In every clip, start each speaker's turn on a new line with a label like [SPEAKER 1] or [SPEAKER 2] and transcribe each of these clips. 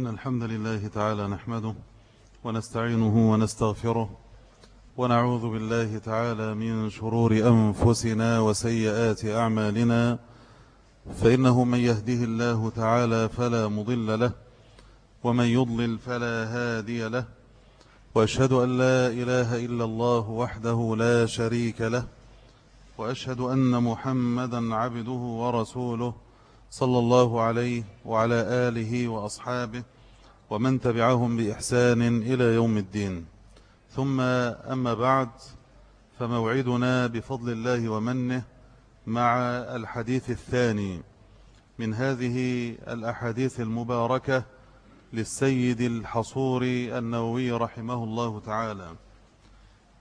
[SPEAKER 1] إن الحمد لله تعالى نحمده ونستعينه ونستغفره ونعوذ بالله تعالى من شرور أنفسنا وسيئات أعمالنا فإنه من يهده الله تعالى فلا مضل له ومن يضلل فلا هادي له وأشهد أن لا إله إلا الله وحده لا شريك له وأشهد أن محمدا عبده ورسوله صلى الله عليه وعلى آله وأصحابه ومن تبعهم بإحسان إلى يوم الدين. ثم أما بعد فموعدنا بفضل الله ومنه مع الحديث الثاني من هذه الأحاديث المباركة للسيد الحصور النووي رحمه الله تعالى.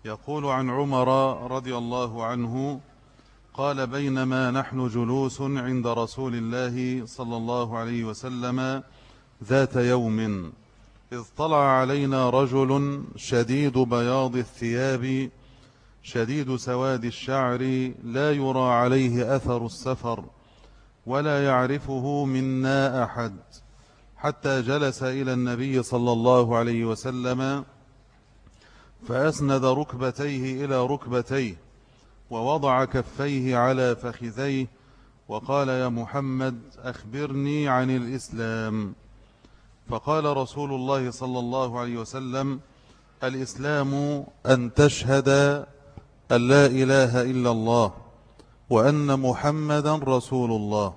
[SPEAKER 1] يقول عن عمر رضي الله عنه قال بينما نحن جلوس عند رسول الله صلى الله عليه وسلم ذات يوم. إذ طلع علينا رجل شديد بياض الثياب شديد سواد الشعر لا يرى عليه أثر السفر ولا يعرفه منا أحد. حتى جلس إلى النبي صلى الله عليه وسلم فأسند ركبتيه إلى ركبتيه. ووضع كفيه على فخذيه وقال يا محمد أخبرني عن الإسلام. فقال رسول الله صلى الله عليه وسلم الإسلام أن تشهد أن لا إله إلا الله وأن محمدا رسول الله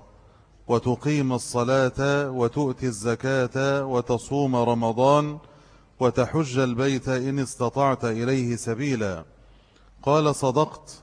[SPEAKER 1] وتقيم الصلاة وتؤتي الزكاة وتصوم رمضان وتحج البيت إن استطعت إليه سبيلا. قال صدقت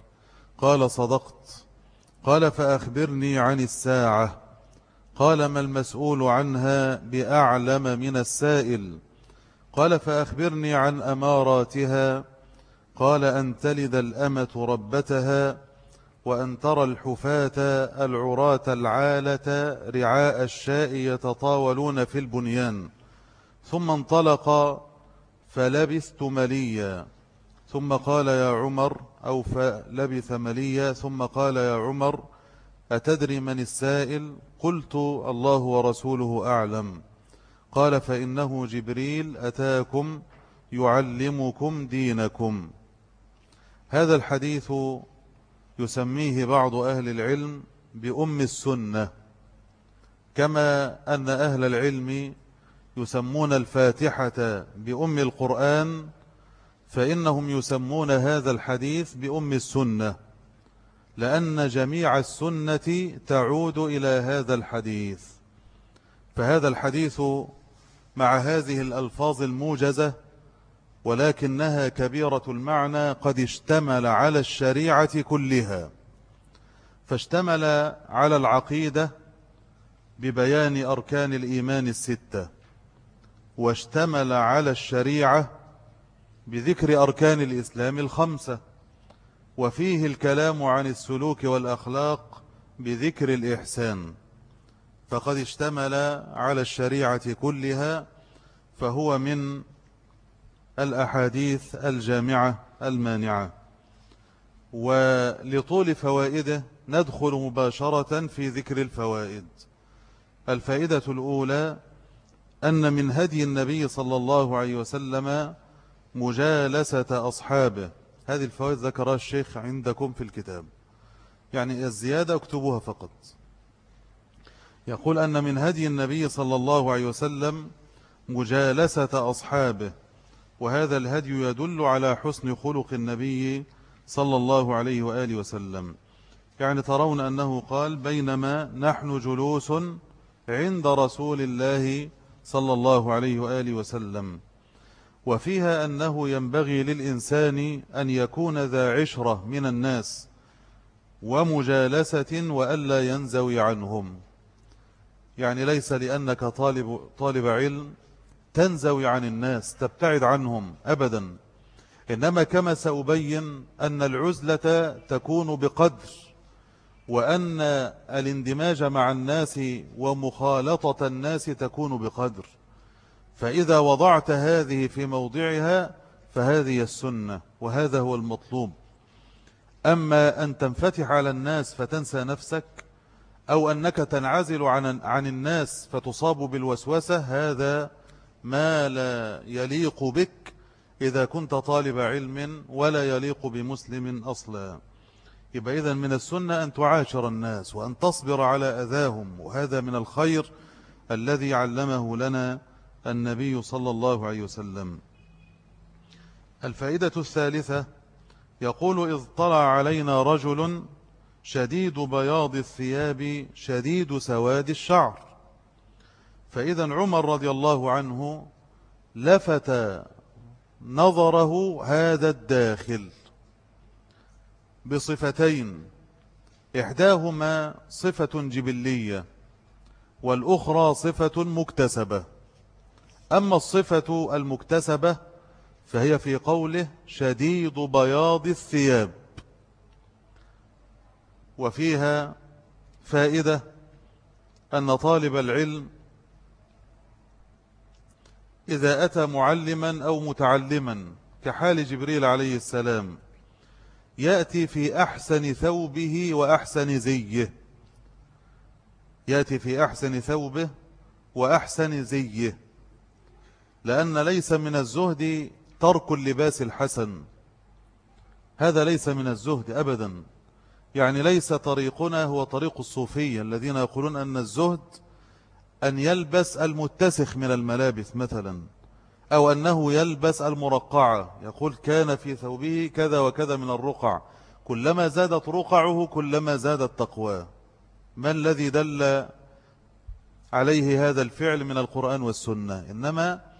[SPEAKER 1] قال صدقت. قال فأخبرني عن الساعة. قال ما المسؤول عنها بأعلم من السائل. قال فأخبرني عن أماراتها. قال أن تلد الأمة ربتها وأن ترى الحفاة العراة العالة رعاء الشاء يتطاولون في البنيان. ثم انطلق فلبثت مليا. ثم قال يا عمر أو فلبث مليا ثم قال يا عمر أتدري من السائل؟ قلت الله ورسوله أعلم. قال فإنه جبريل أتاكم يعلمكم دينكم. هذا الحديث يسميه بعض أهل العلم بأم السنة كما أن أهل العلم يسمون الفاتحة بأم القرآن فإنهم يسمون هذا الحديث بأم السنة لأن جميع السنة تعود إلى هذا الحديث. فهذا الحديث مع هذه الألفاظ الموجزة ولكنها كبيرة المعنى قد اشتمل على الشريعة كلها. فاشتمل على العقيدة ببيان أركان الإيمان الستة واشتمل على الشريعة بذكر أركان الإسلام الخمسة وفيه الكلام عن السلوك والأخلاق بذكر الإحسان. فقد اشتمل على الشريعة كلها فهو من الأحاديث الجامعة المانعة. ولطول فوائده ندخل مباشرة في ذكر الفوائد. الفائدة الأولى أن من هدي النبي صلى الله عليه وسلم مجالسة أصحابه. هذه الفوائد ذكرها الشيخ عندكم في الكتاب. يعني الزيادة اكتبوها فقط. يقول أن من هدي النبي صلى الله عليه وسلم مجالسة أصحابه وهذا الهدي يدل على حسن خلق النبي صلى الله عليه وآله وسلم. يعني ترون أنه قال بينما نحن جلوس عند رسول الله صلى الله عليه وآله وسلم. وفيها أنه ينبغي للإنسان أن يكون ذا عشرة من الناس ومجالسة وألا ينزوي عنهم. يعني ليس لأنك طالب, طالب علم تنزوي عن الناس تبتعد عنهم أبدا. إنما كما سأبين أن العزلة تكون بقدر وأن الاندماج مع الناس ومخالطة الناس تكون بقدر. فإذا وضعت هذه في موضعها فهذه السنة وهذا هو المطلوب. أما أن تنفتح على الناس فتنسى نفسك أو أنك تنعزل عن, عن الناس فتصاب بالوسوسة هذا ما لا يليق بك إذا كنت طالب علم ولا يليق بمسلم أصلا. يبقى إذن من السنة أن تعاشر الناس وأن تصبر على أذاهم وهذا من الخير الذي علمه لنا النبي صلى الله عليه وسلم. الفائدة الثالثة يقول إذ طلع علينا رجل شديد بياض الثياب شديد سواد الشعر. فإذا عمر رضي الله عنه لفت نظره هذا الداخل بصفتين. إحداهما صفة جبلية والأخرى صفة مكتسبة. أما الصفة المكتسبة فهي في قوله شديد بياض الثياب. وفيها فائدة أن طالب العلم إذا أتى معلما أو متعلما كحال جبريل عليه السلام يأتي في أحسن ثوبه وأحسن زيه. يأتي في أحسن ثوبه وأحسن زيه. لأن ليس من الزهد ترك اللباس الحسن. هذا ليس من الزهد أبدا. يعني ليس طريقنا هو طريق الصوفية الذين يقولون أن الزهد أن يلبس المتسخ من الملابس مثلا أو أنه يلبس المرقعة. يقول كان في ثوبه كذا وكذا من الرقع. كلما زادت رقعه كلما زادت تقوى ما الذي دل عليه هذا الفعل من القرآن والسنة؟ إنما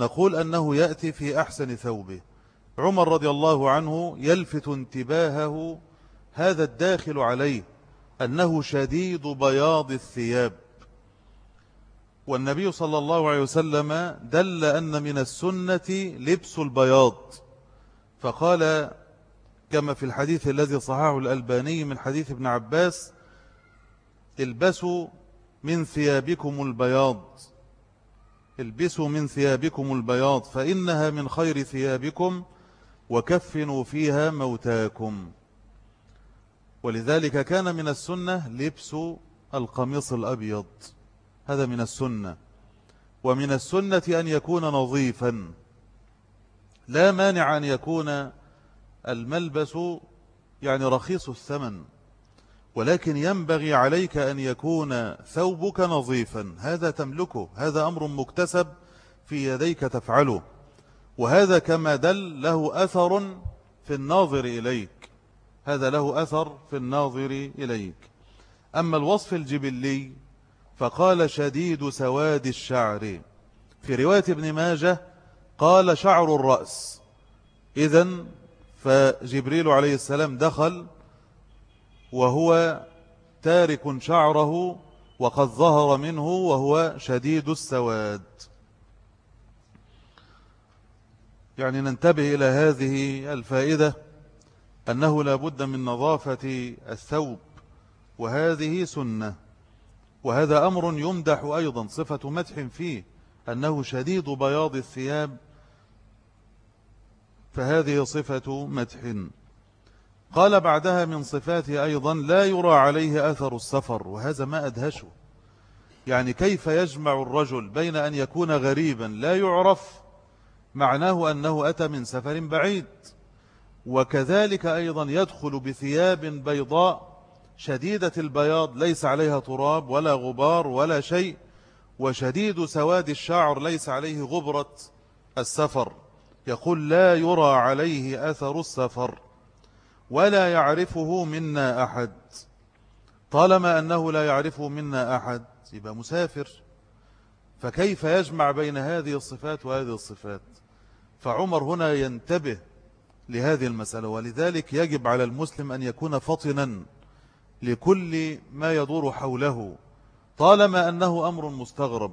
[SPEAKER 1] نقول أنه يأتي في أحسن ثوبه. عمر رضي الله عنه يلفت انتباهه هذا الداخل عليه أنه شديد بياض الثياب. والنبي صلى الله عليه وسلم دل أن من السنة لبس البياض. فقال كما في الحديث الذي صححه الألباني من حديث ابن عباس البسوا من ثيابكم البياض. البسوا من ثيابكم البياض فإنها من خير ثيابكم وكفنوا فيها موتاكم. ولذلك كان من السنة لبس القميص الأبيض. هذا من السنة. ومن السنة أن يكون نظيفا. لا مانع أن يكون الملبس يعني رخيص الثمن. ولكن ينبغي عليك أن يكون ثوبك نظيفا. هذا تملكه. هذا أمر مكتسب في يديك تفعله. وهذا كما دل له أثر في الناظر إليك. هذا له أثر في الناظر إليك. أما الوصف الجبلي فقال شديد سواد الشعر. في رواية ابن ماجه قال شعر الرأس. إذن فجبريل عليه السلام دخل وهو تارك شعره وقد ظهر منه وهو شديد السواد. يعني ننتبه إلى هذه الفائدة أنه لا بد من نظافة الثوب وهذه سنة وهذا أمر يمدح أيضا صفة مدح فيه أنه شديد بياض الثياب فهذه صفة مدح. قال بعدها من صفاته أيضا لا يرى عليه أثر السفر وهذا ما أدهشه. يعني كيف يجمع الرجل بين أن يكون غريبا لا يعرف معناه أنه أتى من سفر بعيد وكذلك أيضا يدخل بثياب بيضاء شديدة البياض ليس عليها تراب ولا غبار ولا شيء وشديد سواد الشعر ليس عليه غبرة السفر. يقول لا يرى عليه أثر السفر. ولا يعرفه منا أحد. طالما أنه لا يعرفه منا أحد يبقى مسافر. فكيف يجمع بين هذه الصفات وهذه الصفات؟ فعمر هنا ينتبه لهذه المسألة ولذلك يجب على المسلم أن يكون فطنا لكل ما يدور حوله. طالما أنه أمر مستغرب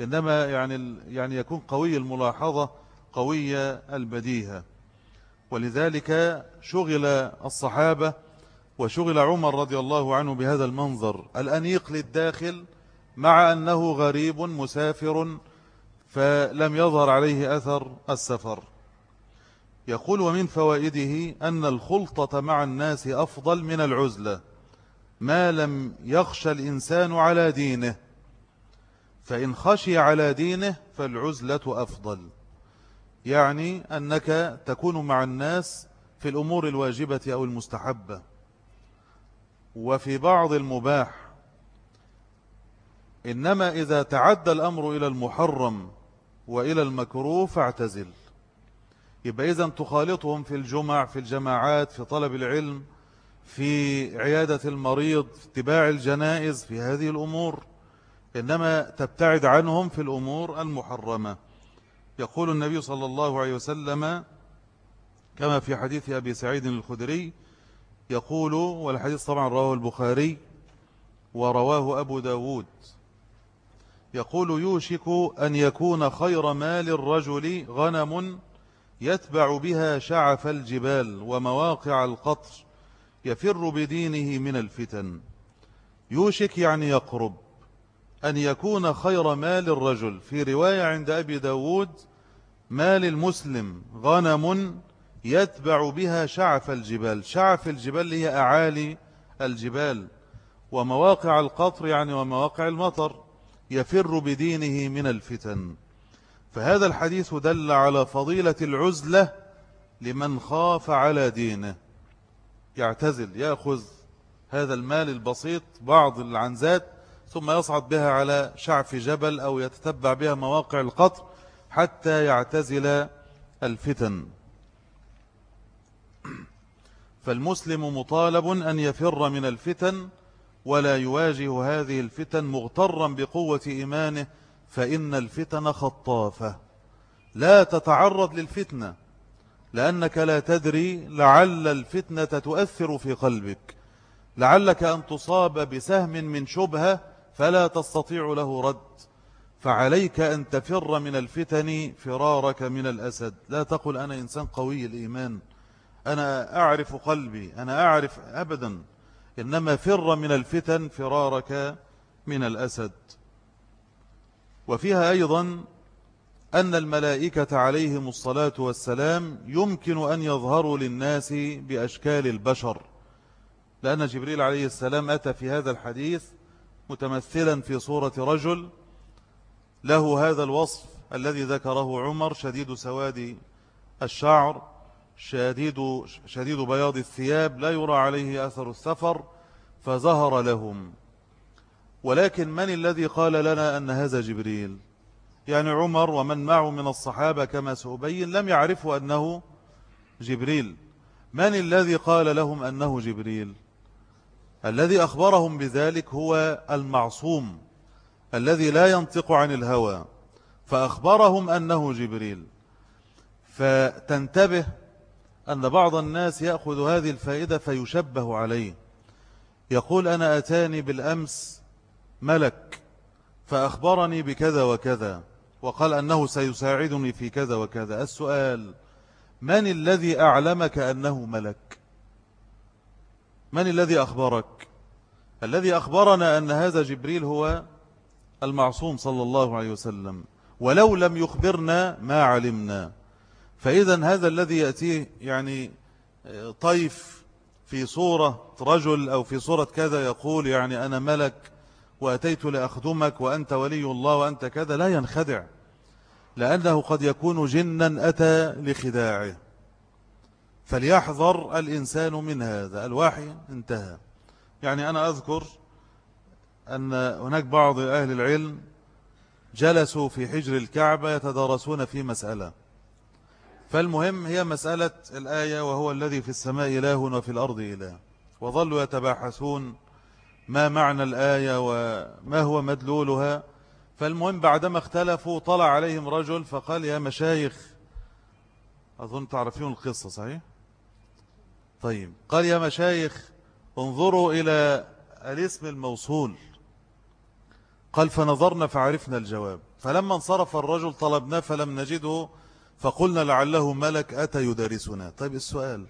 [SPEAKER 1] إنما يعني, يعني يكون قوي الملاحظة قوي البديهة. ولذلك شغل الصحابة وشغل عمر رضي الله عنه بهذا المنظر الأنيق للداخل مع أنه غريب مسافر فلم يظهر عليه أثر السفر. يقول ومن فوائده أن الخلطة مع الناس أفضل من العزلة ما لم يخشى الإنسان على دينه فإن خشي على دينه فالعزلة أفضل. يعني أنك تكون مع الناس في الأمور الواجبة أو المستحبة. وفي بعض المباح إنما إذا تعدى الأمر إلى المحرم وإلى المكروه فاعتزل. يبقى إذن تخالطهم في الجمع في الجماعات في طلب العلم في عيادة المريض في اتباع الجنائز في هذه الأمور. إنما تبتعد عنهم في الأمور المحرمة. يقول النبي صلى الله عليه وسلم كما في حديث أبي سعيد الخدري يقول والحديث طبعا رواه البخاري ورواه أبو داود. يقول يوشك أن يكون خير مال الرجل غنم يتبع بها شعف الجبال ومواقع القطر يفر بدينه من الفتن. يوشك يعني يقرب. أن يكون خير مال الرجل. في رواية عند أبي داود مال المسلم غنم يتبع بها شعف الجبال. شعف الجبال هي أعالي الجبال ومواقع القطر يعني ومواقع المطر يفر بدينه من الفتن. فهذا الحديث دل على فضيلة العزلة لمن خاف على دينه. يعتزل يأخذ هذا المال البسيط بعض العنزات ثم يصعد بها على شعف جبل أو يتتبع بها مواقع القطر حتى يعتزل الفتن. فالمسلم مطالب أن يفر من الفتن ولا يواجه هذه الفتن مغترا بقوة إيمانه فإن الفتن خطافة. لا تتعرض للفتنة لأنك لا تدري لعل الفتنة تؤثر في قلبك. لعلك أن تصاب بسهم من شبهة فلا تستطيع له رد. فعليك أن تفر من الفتن فرارك من الأسد. لا تقل أنا إنسان قوي الإيمان. أنا أعرف قلبي. أنا أعرف أبدا. إنما فر من الفتن فرارك من الأسد. وفيها أيضا أن الملائكة عليهم الصلاة والسلام يمكن أن يظهروا للناس بأشكال البشر. لأن جبريل عليه السلام أتى في هذا الحديث متمثلا في صورة رجل له هذا الوصف الذي ذكره عمر شديد سواد الشعر شديد, شديد بياض الثياب لا يرى عليه أثر السفر فظهر لهم. ولكن من الذي قال لنا أن هذا جبريل؟ يعني عمر ومن معه من الصحابة كما سأبين لم يعرفوا أنه جبريل. من الذي قال لهم أنه جبريل؟ الذي أخبرهم بذلك هو المعصوم الذي لا ينطق عن الهوى فأخبرهم أنه جبريل. فتنتبه أن بعض الناس يأخذ هذه الفائدة فيشبه عليه. يقول أنا أتاني بالأمس ملك فأخبرني بكذا وكذا وقال أنه سيساعدني في كذا وكذا. السؤال من الذي أعلمك أنه ملك؟ من الذي أخبرك؟ الذي أخبرنا أن هذا جبريل هو المعصوم صلى الله عليه وسلم ولو لم يخبرنا ما علمنا. فإذا هذا الذي يأتيه يعني طيف في صورة رجل أو في صورة كذا يقول يعني أنا ملك وأتيت لأخدمك وأنت ولي الله وأنت كذا لا ينخدع لأنه قد يكون جنا أتى لخداعه. فليحذر الإنسان من هذا. الوحي انتهى. يعني أنا أذكر أن هناك بعض أهل العلم جلسوا في حجر الكعبة يتدارسون في مسألة. فالمهم هي مسألة الآية وهو الذي في السماء إله وفي الأرض إله. وظلوا يتباحثون ما معنى الآية وما هو مدلولها. فالمهم بعدما اختلفوا طلع عليهم رجل فقال يا مشايخ أظن تعرفون القصة صحيح؟ طيب. قال يا مشايخ انظروا إلى الاسم الموصول. قال فنظرنا فعرفنا الجواب. فلما انصرف الرجل طلبناه فلم نجده فقلنا لعله ملك أتى يدارسنا. طيب السؤال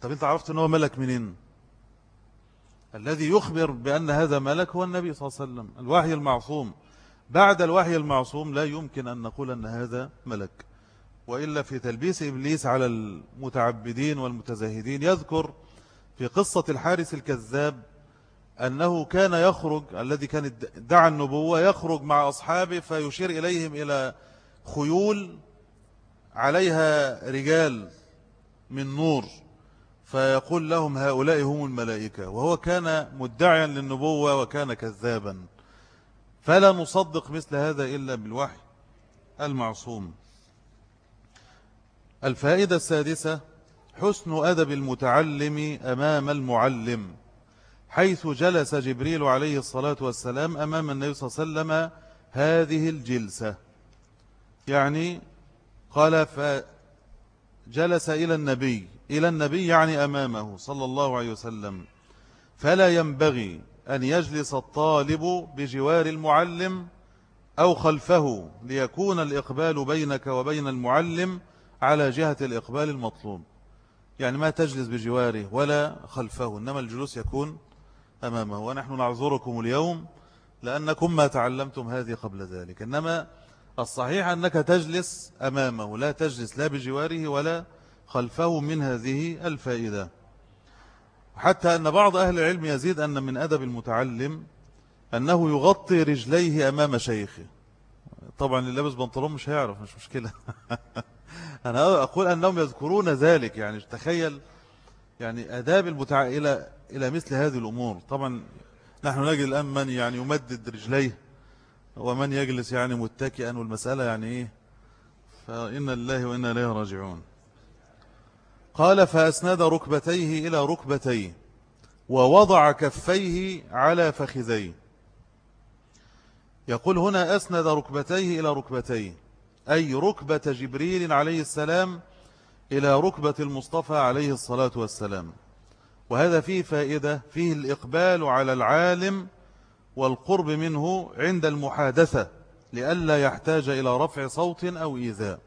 [SPEAKER 1] طب أنت عرفت أنه ملك منين؟ الذي يخبر بأن هذا ملك هو النبي صلى الله عليه وسلم. الوحي المعصوم. بعد الوحي المعصوم لا يمكن أن نقول أن هذا ملك. وإلا في تلبيس إبليس على المتعبدين والمتزاهدين يذكر في قصة الحارس الكذاب أنه كان يخرج الذي كان دعا النبوة يخرج مع أصحابه فيشير إليهم إلى خيول عليها رجال من نور فيقول لهم هؤلاء هم الملائكة وهو كان مدعيا للنبوة وكان كذابا. فلا نصدق مثل هذا إلا بالوحي المعصوم. الفائدة السادسة حسن أدب المتعلم أمام المعلم حيث جلس جبريل عليه الصلاة والسلام أمام النبي صلى الله عليه وسلم هذه الجلسة. يعني قال فجلس إلى النبي إلى النبي يعني أمامه صلى الله عليه وسلم. فلا ينبغي أن يجلس الطالب بجوار المعلم أو خلفه ليكون الإقبال بينك وبين المعلم على جهة الإقبال المطلوب. يعني ما تجلس بجواره ولا خلفه إنما الجلوس يكون أمامه. ونحن نعذركم اليوم لأنكم ما تعلمتم هذه قبل ذلك. إنما الصحيح أنك تجلس أمامه لا تجلس لا بجواره ولا خلفه من هذه الفائدة. حتى أن بعض أهل العلم يزيد أن من أدب المتعلم أنه يغطي رجليه أمام شيخه. طبعا اللي لابس بنطلون مش هيعرف مش مشكلة. أنا أقول أنهم يذكرون ذلك يعني تخيل يعني أداب المتع... إلى إلى مثل هذه الأمور. طبعا نحن نجد الآن من يعني يمدد رجليه ومن يجلس يعني متكئا والمسألة يعني إيه؟ فإن الله وإنا إليه راجعون. قال فأسند ركبتيه إلى ركبتيه ووضع كفيه على فخذيه. يقول هنا أسند ركبتيه إلى ركبتيه. أي ركبة جبريل عليه السلام إلى ركبة المصطفى عليه الصلاة والسلام. وهذا فيه فائدة فيه الإقبال على العالم والقرب منه عند المحادثة لئلا يحتاج إلى رفع صوت أو إيذاء.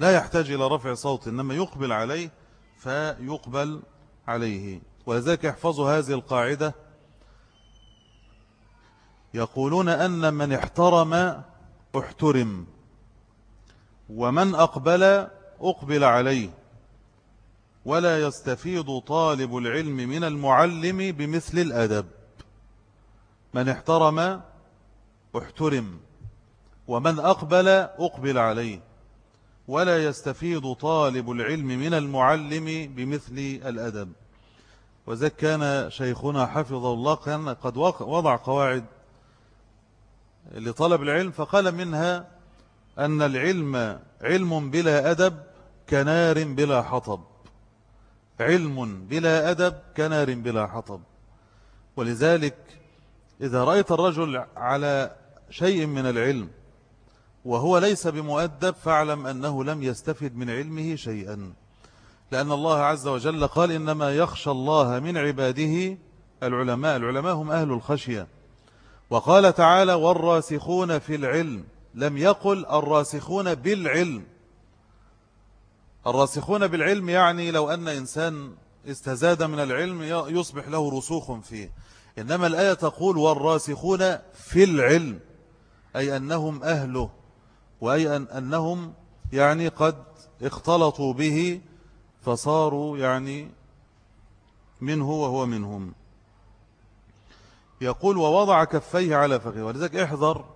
[SPEAKER 1] لا يحتاج إلى رفع صوت إنما يقبل عليه فيقبل عليه. ولذلك يحفظوا هذه القاعدة. يقولون أن من احترم احترم. ومن أقبل أقبل عليه. ولا يستفيد طالب العلم من المعلم بمثل الأدب. من احترم احترم ومن أقبل أقبل عليه. ولا يستفيد طالب العلم من المعلم بمثل الأدب. وذلك كان شيخنا حفظه الله كان قد وضع قواعد لطلب العلم فقال منها أن العلم علم بلا أدب كنار بلا حطب. علم بلا أدب كنار بلا حطب. ولذلك إذا رأيت الرجل على شيء من العلم وهو ليس بمؤدب فاعلم أنه لم يستفد من علمه شيئا. لأن الله عز وجل قال إنما يخشى الله من عباده العلماء العلماء هم أهل الخشية. وقال تعالى والراسخون في العلم. لم يقل الراسخون بالعلم. الراسخون بالعلم يعني لو أن إنسان استزاد من العلم يصبح له رسوخ فيه. إنما الآية تقول والراسخون في العلم أي أنهم أهله وأي أنهم يعني قد اختلطوا به فصاروا يعني منه وهو منهم. يقول ووضع كفيه على فخذه. ولذلك احذر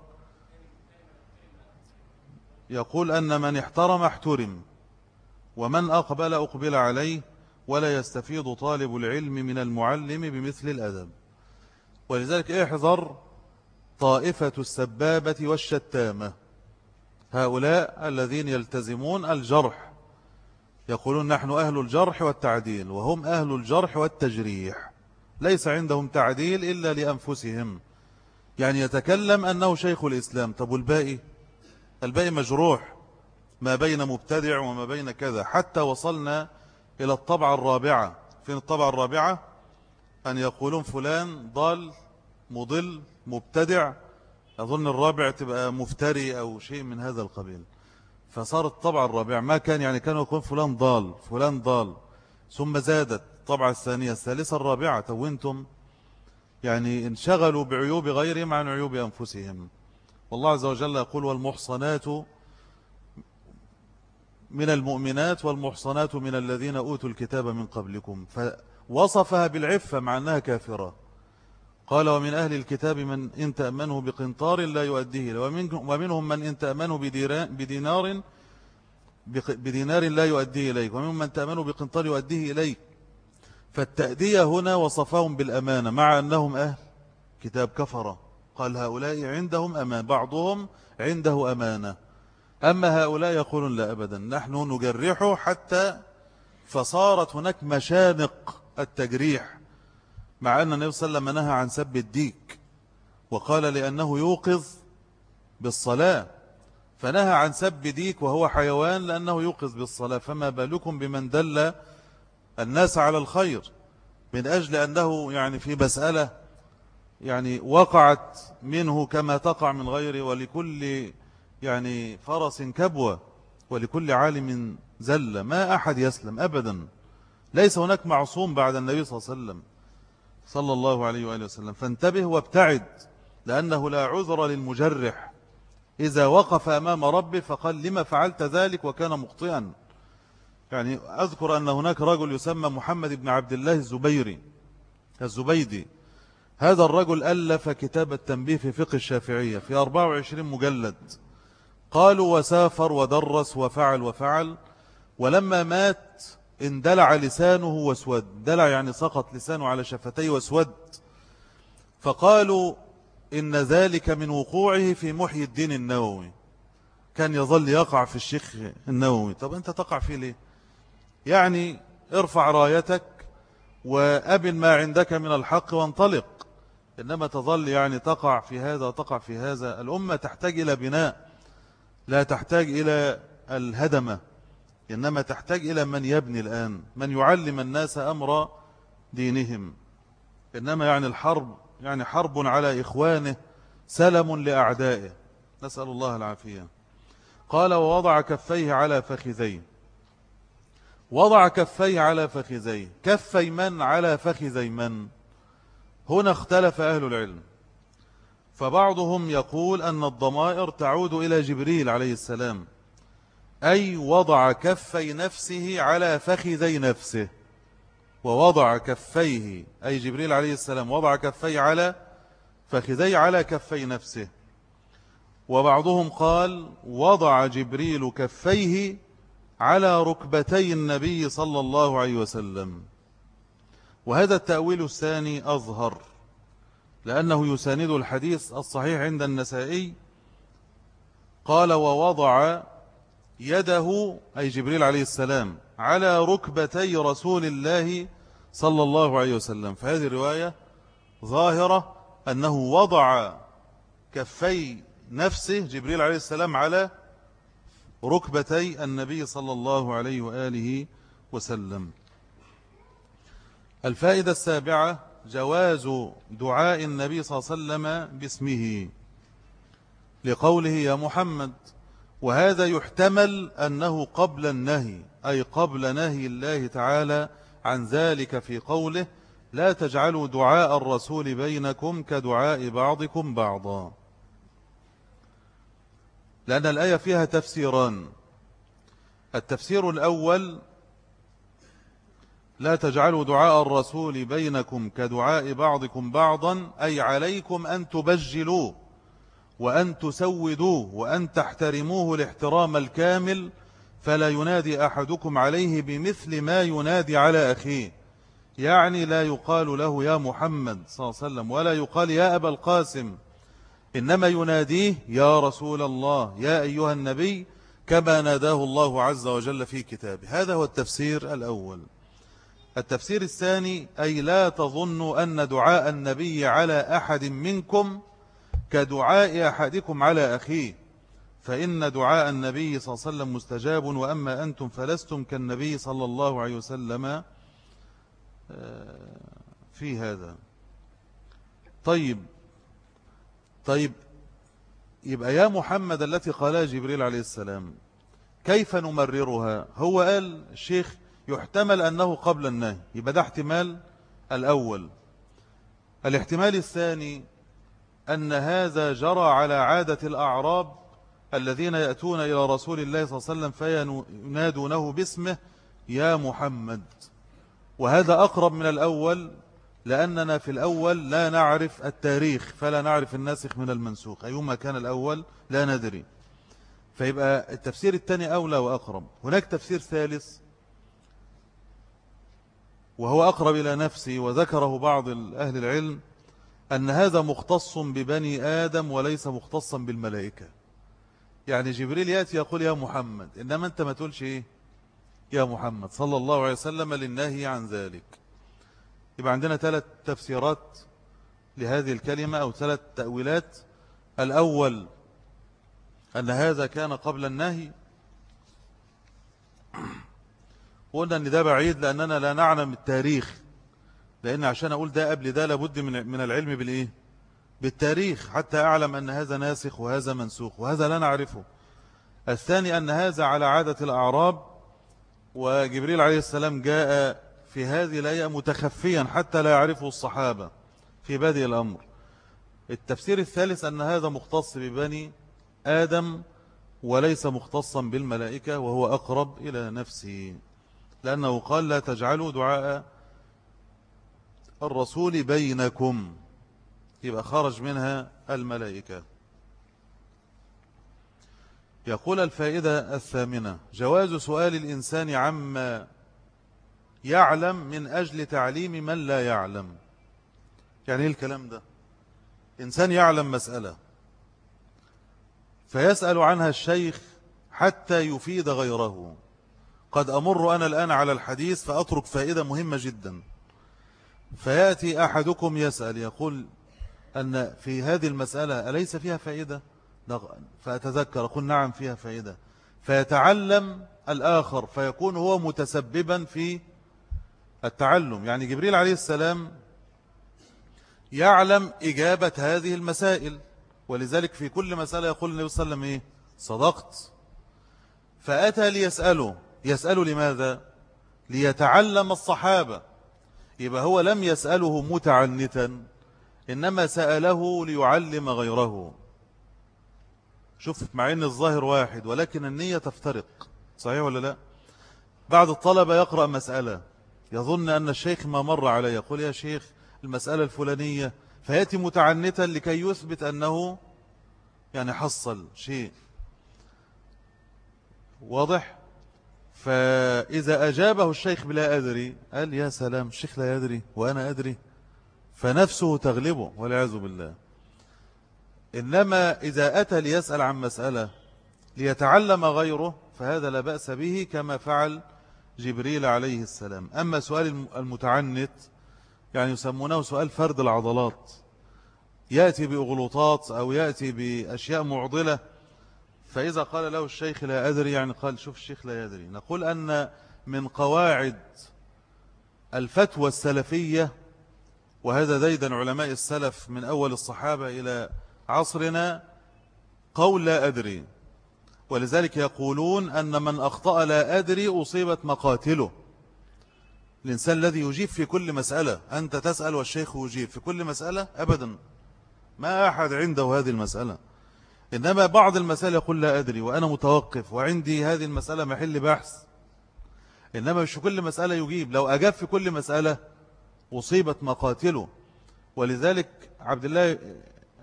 [SPEAKER 1] يقول أن من احترم احترم ومن أقبل أقبل عليه ولا يستفيد طالب العلم من المعلم بمثل الأدب. ولذلك احذر طائفة السبابة والشتامة هؤلاء الذين يلتزمون الجرح. يقولون نحن أهل الجرح والتعديل وهم أهل الجرح والتجريح. ليس عندهم تعديل إلا لأنفسهم. يعني يتكلم أنه شيخ الإسلام طب والباقي؟ الباقي مجروح ما بين مبتدع وما بين كذا. حتى وصلنا إلى الطبعة الرابعة. فين الطبعة الرابعة؟ أن يقولون فلان ضال مضل مبتدع. أظن الرابع تبقى مفتري أو شيء من هذا القبيل. فصار الطبع الرابع ما كان يعني كانوا يقول فلان ضال فلان ضال. ثم زادت الطبعة الثانية الثالثة الرابعة. وأنتم يعني انشغلوا بعيوب غيرهم عن عيوب أنفسهم. والله عز وجل يقول والمحصنات من المؤمنات والمحصنات من الذين أوتوا الكتاب من قبلكم فوصفها بالعفة مع أنها كافرة. قال ومن أهل الكتاب من إن تأمنه بقنطار لا يؤديه ومنهم من إن تأمنه بدينار بدينار لا يؤديه إليك ومنهم من تأمنه بقنطار يؤديه إليك. فالتأدية هنا وصفهم بالأمانة مع أنهم أهل كتاب كفرة. قال هؤلاء عندهم أمان بعضهم عنده أمانة. أما هؤلاء يقولون لا أبدا نحن نجرحه حتى فصارت هناك مشانق التجريح مع أن النبي صلى الله عليه وسلم نهى عن سب الديك وقال لأنه يوقظ بالصلاة فنهى عن سب ديك وهو حيوان لأنه يوقظ بالصلاة. فما بالكم بمن دل الناس على الخير من أجل أنه يعني في مسألة يعني وقعت منه كما تقع من غيره ولكل يعني فرس كبوة ولكل عالم زل. ما أحد يسلم أبدا. ليس هناك معصوم بعد النبي صلى الله عليه وسلم صلى الله عليه وآله وسلم. فانتبه وابتعد لأنه لا عذر للمجرح. إذا وقف أمام ربه فقال لما فعلت ذلك وكان مخطئا. يعني أذكر أن هناك رجل يسمى محمد بن عبد الله الزبيري الزبيدي. هذا الرجل ألف كتاب التنبيه في فقه الشافعية في 24 مجلد. قالوا وسافر ودرس وفعل وفعل ولما مات اندلع لسانه واسود. دلع يعني سقط لسانه على شفتيه واسود. فقالوا إن ذلك من وقوعه في محي الدين النووي. كان يظل يقع في الشيخ النووي. طب أنت تقع فيه ليه؟ يعني ارفع رايتك وأبن ما عندك من الحق وانطلق. إنما تظل يعني تقع في هذا تقع في هذا. الأمة تحتاج إلى بناء لا تحتاج إلى الهدمة. إنما تحتاج إلى من يبني الآن من يعلم الناس أمر دينهم. إنما يعني الحرب يعني حرب على إخوانه سلم لأعدائه. نسأل الله العافية. قال ووضع كفيه على فخذيه. وضع كفيه على فخذيه. كفي من على فخذي من؟ هنا اختلف أهل العلم. فبعضهم يقول أن الضمائر تعود إلى جبريل عليه السلام. أي وضع كفي نفسه على فخذي نفسه. ووضع كفيه أي جبريل عليه السلام وضع كفيه على فخذي على كفي نفسه. وبعضهم قال وضع جبريل كفيه على ركبتي النبي صلى الله عليه وسلم. وهذا التأويل الثاني أظهر لأنه يساند الحديث الصحيح عند النسائي قال ووضع يده أي جبريل عليه السلام على ركبتي رسول الله صلى الله عليه وسلم فهذه الرواية ظاهرة أنه وضع كفي نفسه جبريل عليه السلام على ركبتي النبي صلى الله عليه وآله وسلم. الفائدة السابعة جواز دعاء النبي صلى الله عليه وسلم باسمه لقوله يا محمد وهذا يحتمل أنه قبل النهي أي قبل نهي الله تعالى عن ذلك في قوله لا تجعلوا دعاء الرسول بينكم كدعاء بعضكم بعضا. لأن الآية فيها تفسيران. التفسير الأول لا تجعلوا دعاء الرسول بينكم كدعاء بعضكم بعضا أي عليكم أن تبجلوا وأن تسودوه وأن تحترموه الاحترام الكامل فلا ينادي أحدكم عليه بمثل ما ينادي على أخيه. يعني لا يقال له يا محمد صلى الله عليه وسلم ولا يقال يا أبا القاسم. إنما يناديه يا رسول الله يا أيها النبي كما ناداه الله عز وجل في كتابه. هذا هو التفسير الأول. التفسير الثاني أي لا تظنوا أن دعاء النبي على أحد منكم كدعاء أحدكم على أخيه. فإن دعاء النبي صلى الله عليه وسلم مستجاب وأما أنتم فلستم كالنبي صلى الله عليه وسلم آه، في هذا. طيب طيب يبقى يا محمد التي قالها جبريل عليه السلام كيف نمررها؟ هو قال الشيخ يحتمل أنه قبل النهي. يبقى ده احتمال الأول. الاحتمال الثاني أن هذا جرى على عادة الأعراب الذين يأتون إلى رسول الله صلى الله عليه وسلم فينادونه باسمه يا محمد. وهذا أقرب من الأول لأننا في الأول لا نعرف التاريخ فلا نعرف الناسخ من المنسوخ. أيما كان الأول؟ لا ندري. فيبقى التفسير الثاني أولى وأقرب. هناك تفسير ثالث وهو أقرب إلى نفسي وذكره بعض أهل العلم أن هذا مختص ببني آدم وليس مختصا بالملائكة. يعني جبريل يأتي يقول يا محمد إنما أنت ما تقولش إيه؟ يا محمد صلى الله عليه وسلم للنهي عن ذلك. يبقى عندنا ثلاث تفسيرات لهذه الكلمة أو ثلاث تأويلات. الأول أن هذا كان قبل النهي. وقلنا أن ده بعيد لأننا لا نعلم التاريخ. لأن عشان أقول ده قبل ده لابد من من العلم بالإيه؟ بالتاريخ. حتى أعلم أن هذا ناسخ وهذا منسوخ وهذا لا نعرفه. الثاني أن هذا على عادة الأعراب وجبريل عليه السلام جاء في هذه الآية متخفيا حتى لا يعرفه الصحابة في بادئ الأمر. التفسير الثالث أن هذا مختص ببني آدم وليس مختصا بالملائكة وهو أقرب إلى نفسه. لأنه قال لا تجعلوا دعاء الرسول بينكم. يبقى خرج منها الملائكة. يقول الفائدة الثامنة جواز سؤال الإنسان عما يعلم من أجل تعليم من لا يعلم. يعني إيه الكلام ده؟ إنسان يعلم مسألة فيسأل عنها الشيخ حتى يفيد غيره. قد أمر أنا الآن على الحديث فأترك فائدة مهمة جدا. فيأتي أحدكم يسأل يقول أن في هذه المسألة أليس فيها فائدة؟ فأتذكر أقول نعم فيها فائدة. فيتعلم الآخر فيكون هو متسببا في التعلم. يعني جبريل عليه السلام يعلم إجابة هذه المسائل ولذلك في كل مسألة يقول النبي صلى الله عليه وسلم إيه؟ صدقت. فأتى ليسأله يسأله لماذا؟ ليتعلم الصحابة. يبقى هو لم يسأله متعنتا إنما سأله ليعلم غيره. شوف مع أن الظاهر واحد ولكن النية تفترق. صحيح ولا لا؟ بعض الطلبة يقرأ مسألة يظن أن الشيخ ما مر عليه يقول يا شيخ المسألة الفلانية. فيأتي متعنتا لكي يثبت أنه يعني حصل شيء. واضح؟ فإذا أجابه الشيخ بلا أدري قال يا سلام الشيخ لا يدري وأنا أدري فنفسه تغلبه والعياذ بالله. إنما إذا أتى ليسأل عن مسألة ليتعلم غيره فهذا لا بأس به كما فعل جبريل عليه السلام. أما سؤال المتعنت يعني يسمونه سؤال فرد العضلات. يأتي بأغلطات أو يأتي بأشياء معضلة فإذا قال له الشيخ لا أدري يعني قال شوف الشيخ لا يدري. نقول أن من قواعد الفتوى السلفية وهذا ديدا علماء السلف من أول الصحابة إلى عصرنا قول لا أدري. ولذلك يقولون أن من أخطأ لا أدري أصيبت مقاتله. الإنسان الذي يجيب في كل مسألة أنت تسأل والشيخ يجيب. في كل مسألة أبدا. ما أحد عنده هذه المسألة. إنما بعض المسائل يقول لا أدري وأنا متوقف وعندي هذه المسألة محل بحث. إنما مش كل مسألة يجيب. لو أجاب في كل مسألة أصيبت مقاتله. ولذلك عبد الله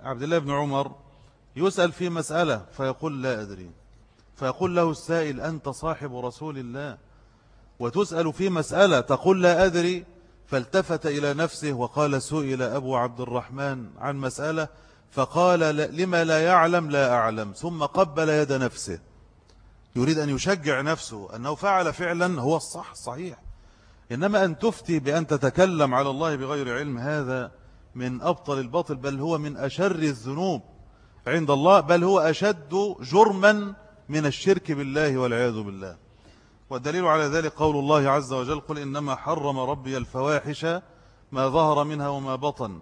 [SPEAKER 1] عبد الله بن عمر يسأل في مسألة فيقول لا أدري. فيقول له السائل أنت صاحب رسول الله؟ وتسأل في مسألة تقول لا أدري. فالتفت إلى نفسه وقال سئل أبو عبد الرحمن عن مسألة. فقال لما لا يعلم لا أعلم ثم قبل يد نفسه. يريد أن يشجع نفسه أنه فعل فعلا هو الصح صحيح. إنما أن تفتي بأن تتكلم على الله بغير علم هذا من أبطل الباطل بل هو من أشر الذنوب عند الله بل هو أشد جرما من الشرك بالله والعياذ بالله. والدليل على ذلك قول الله عز وجل قل إنما حرم ربي الفواحش ما ظهر منها وما بطن.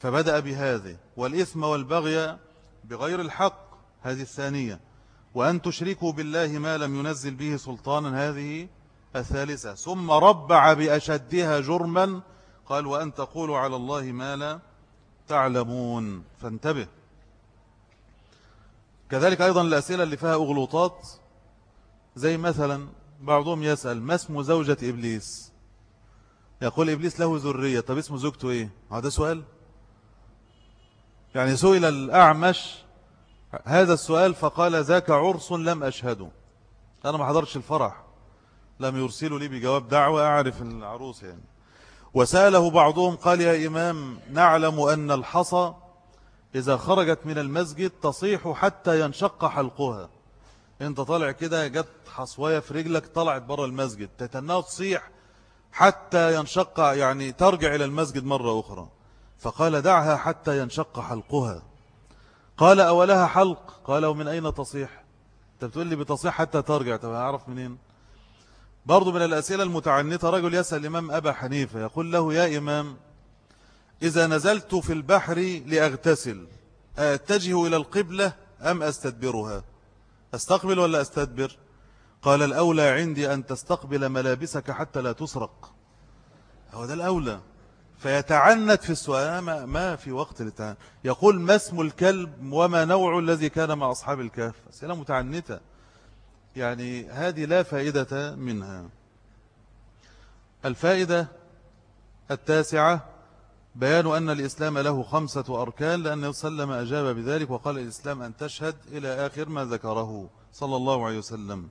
[SPEAKER 1] فبدأ بهذه. والإثم والبغي بغير الحق هذه الثانية. وأن تشركوا بالله ما لم ينزل به سلطانا هذه الثالثة. ثم ربع بأشدها جرما قال وأن تقولوا على الله ما لا تعلمون. فانتبه. كذلك أيضا الأسئلة اللي فيها أغلوطات زي مثلا بعضهم يسأل ما اسم زوجة إبليس؟ يقول إبليس له ذرية. طب اسم زوجته إيه؟ هذا سؤال. يعني سئل الأعمش هذا السؤال فقال ذاك عرس لم أشهده. أنا ما حضرتش الفرح. لم يرسلوا لي بجواب دعوة أعرف العروس يعني. وسأله بعضهم قال يا إمام نعلم أن الحصى إذا خرجت من المسجد تصيح حتى ينشق حلقها. أنت طالع كده جت حصوية في رجلك طلعت برا المسجد تتناه تصيح حتى ينشق يعني ترجع إلى المسجد مرة أخرى. فقال دعها حتى ينشق حلقها. قال أولها حلق؟ قال ومن أين تصيح؟ أنت بتقول لي بتصيح حتى ترجع. طب أعرف منين؟ برضو من الأسئلة المتعنتة رجل يسأل الإمام أبا حنيفة يقول له يا إمام إذا نزلت في البحر لأغتسل أتجه إلى القبلة أم أستدبرها؟ أستقبل ولا أستدبر؟ قال الأولى عندي أن تستقبل ملابسك حتى لا تسرق. هو ده الأولى. فيتعنت في السؤال ما, ما في وقت لتعنت يقول ما اسم الكلب وما نوع الذي كان مع أصحاب الكهف؟ أسئلة متعنتة. يعني هذه لا فائدة منها. الفائدة التاسعة بيان أن الإسلام له خمسة أركان لأنه سلم أجاب بذلك وقال الإسلام أن تشهد إلى آخر ما ذكره صلى الله عليه وسلم.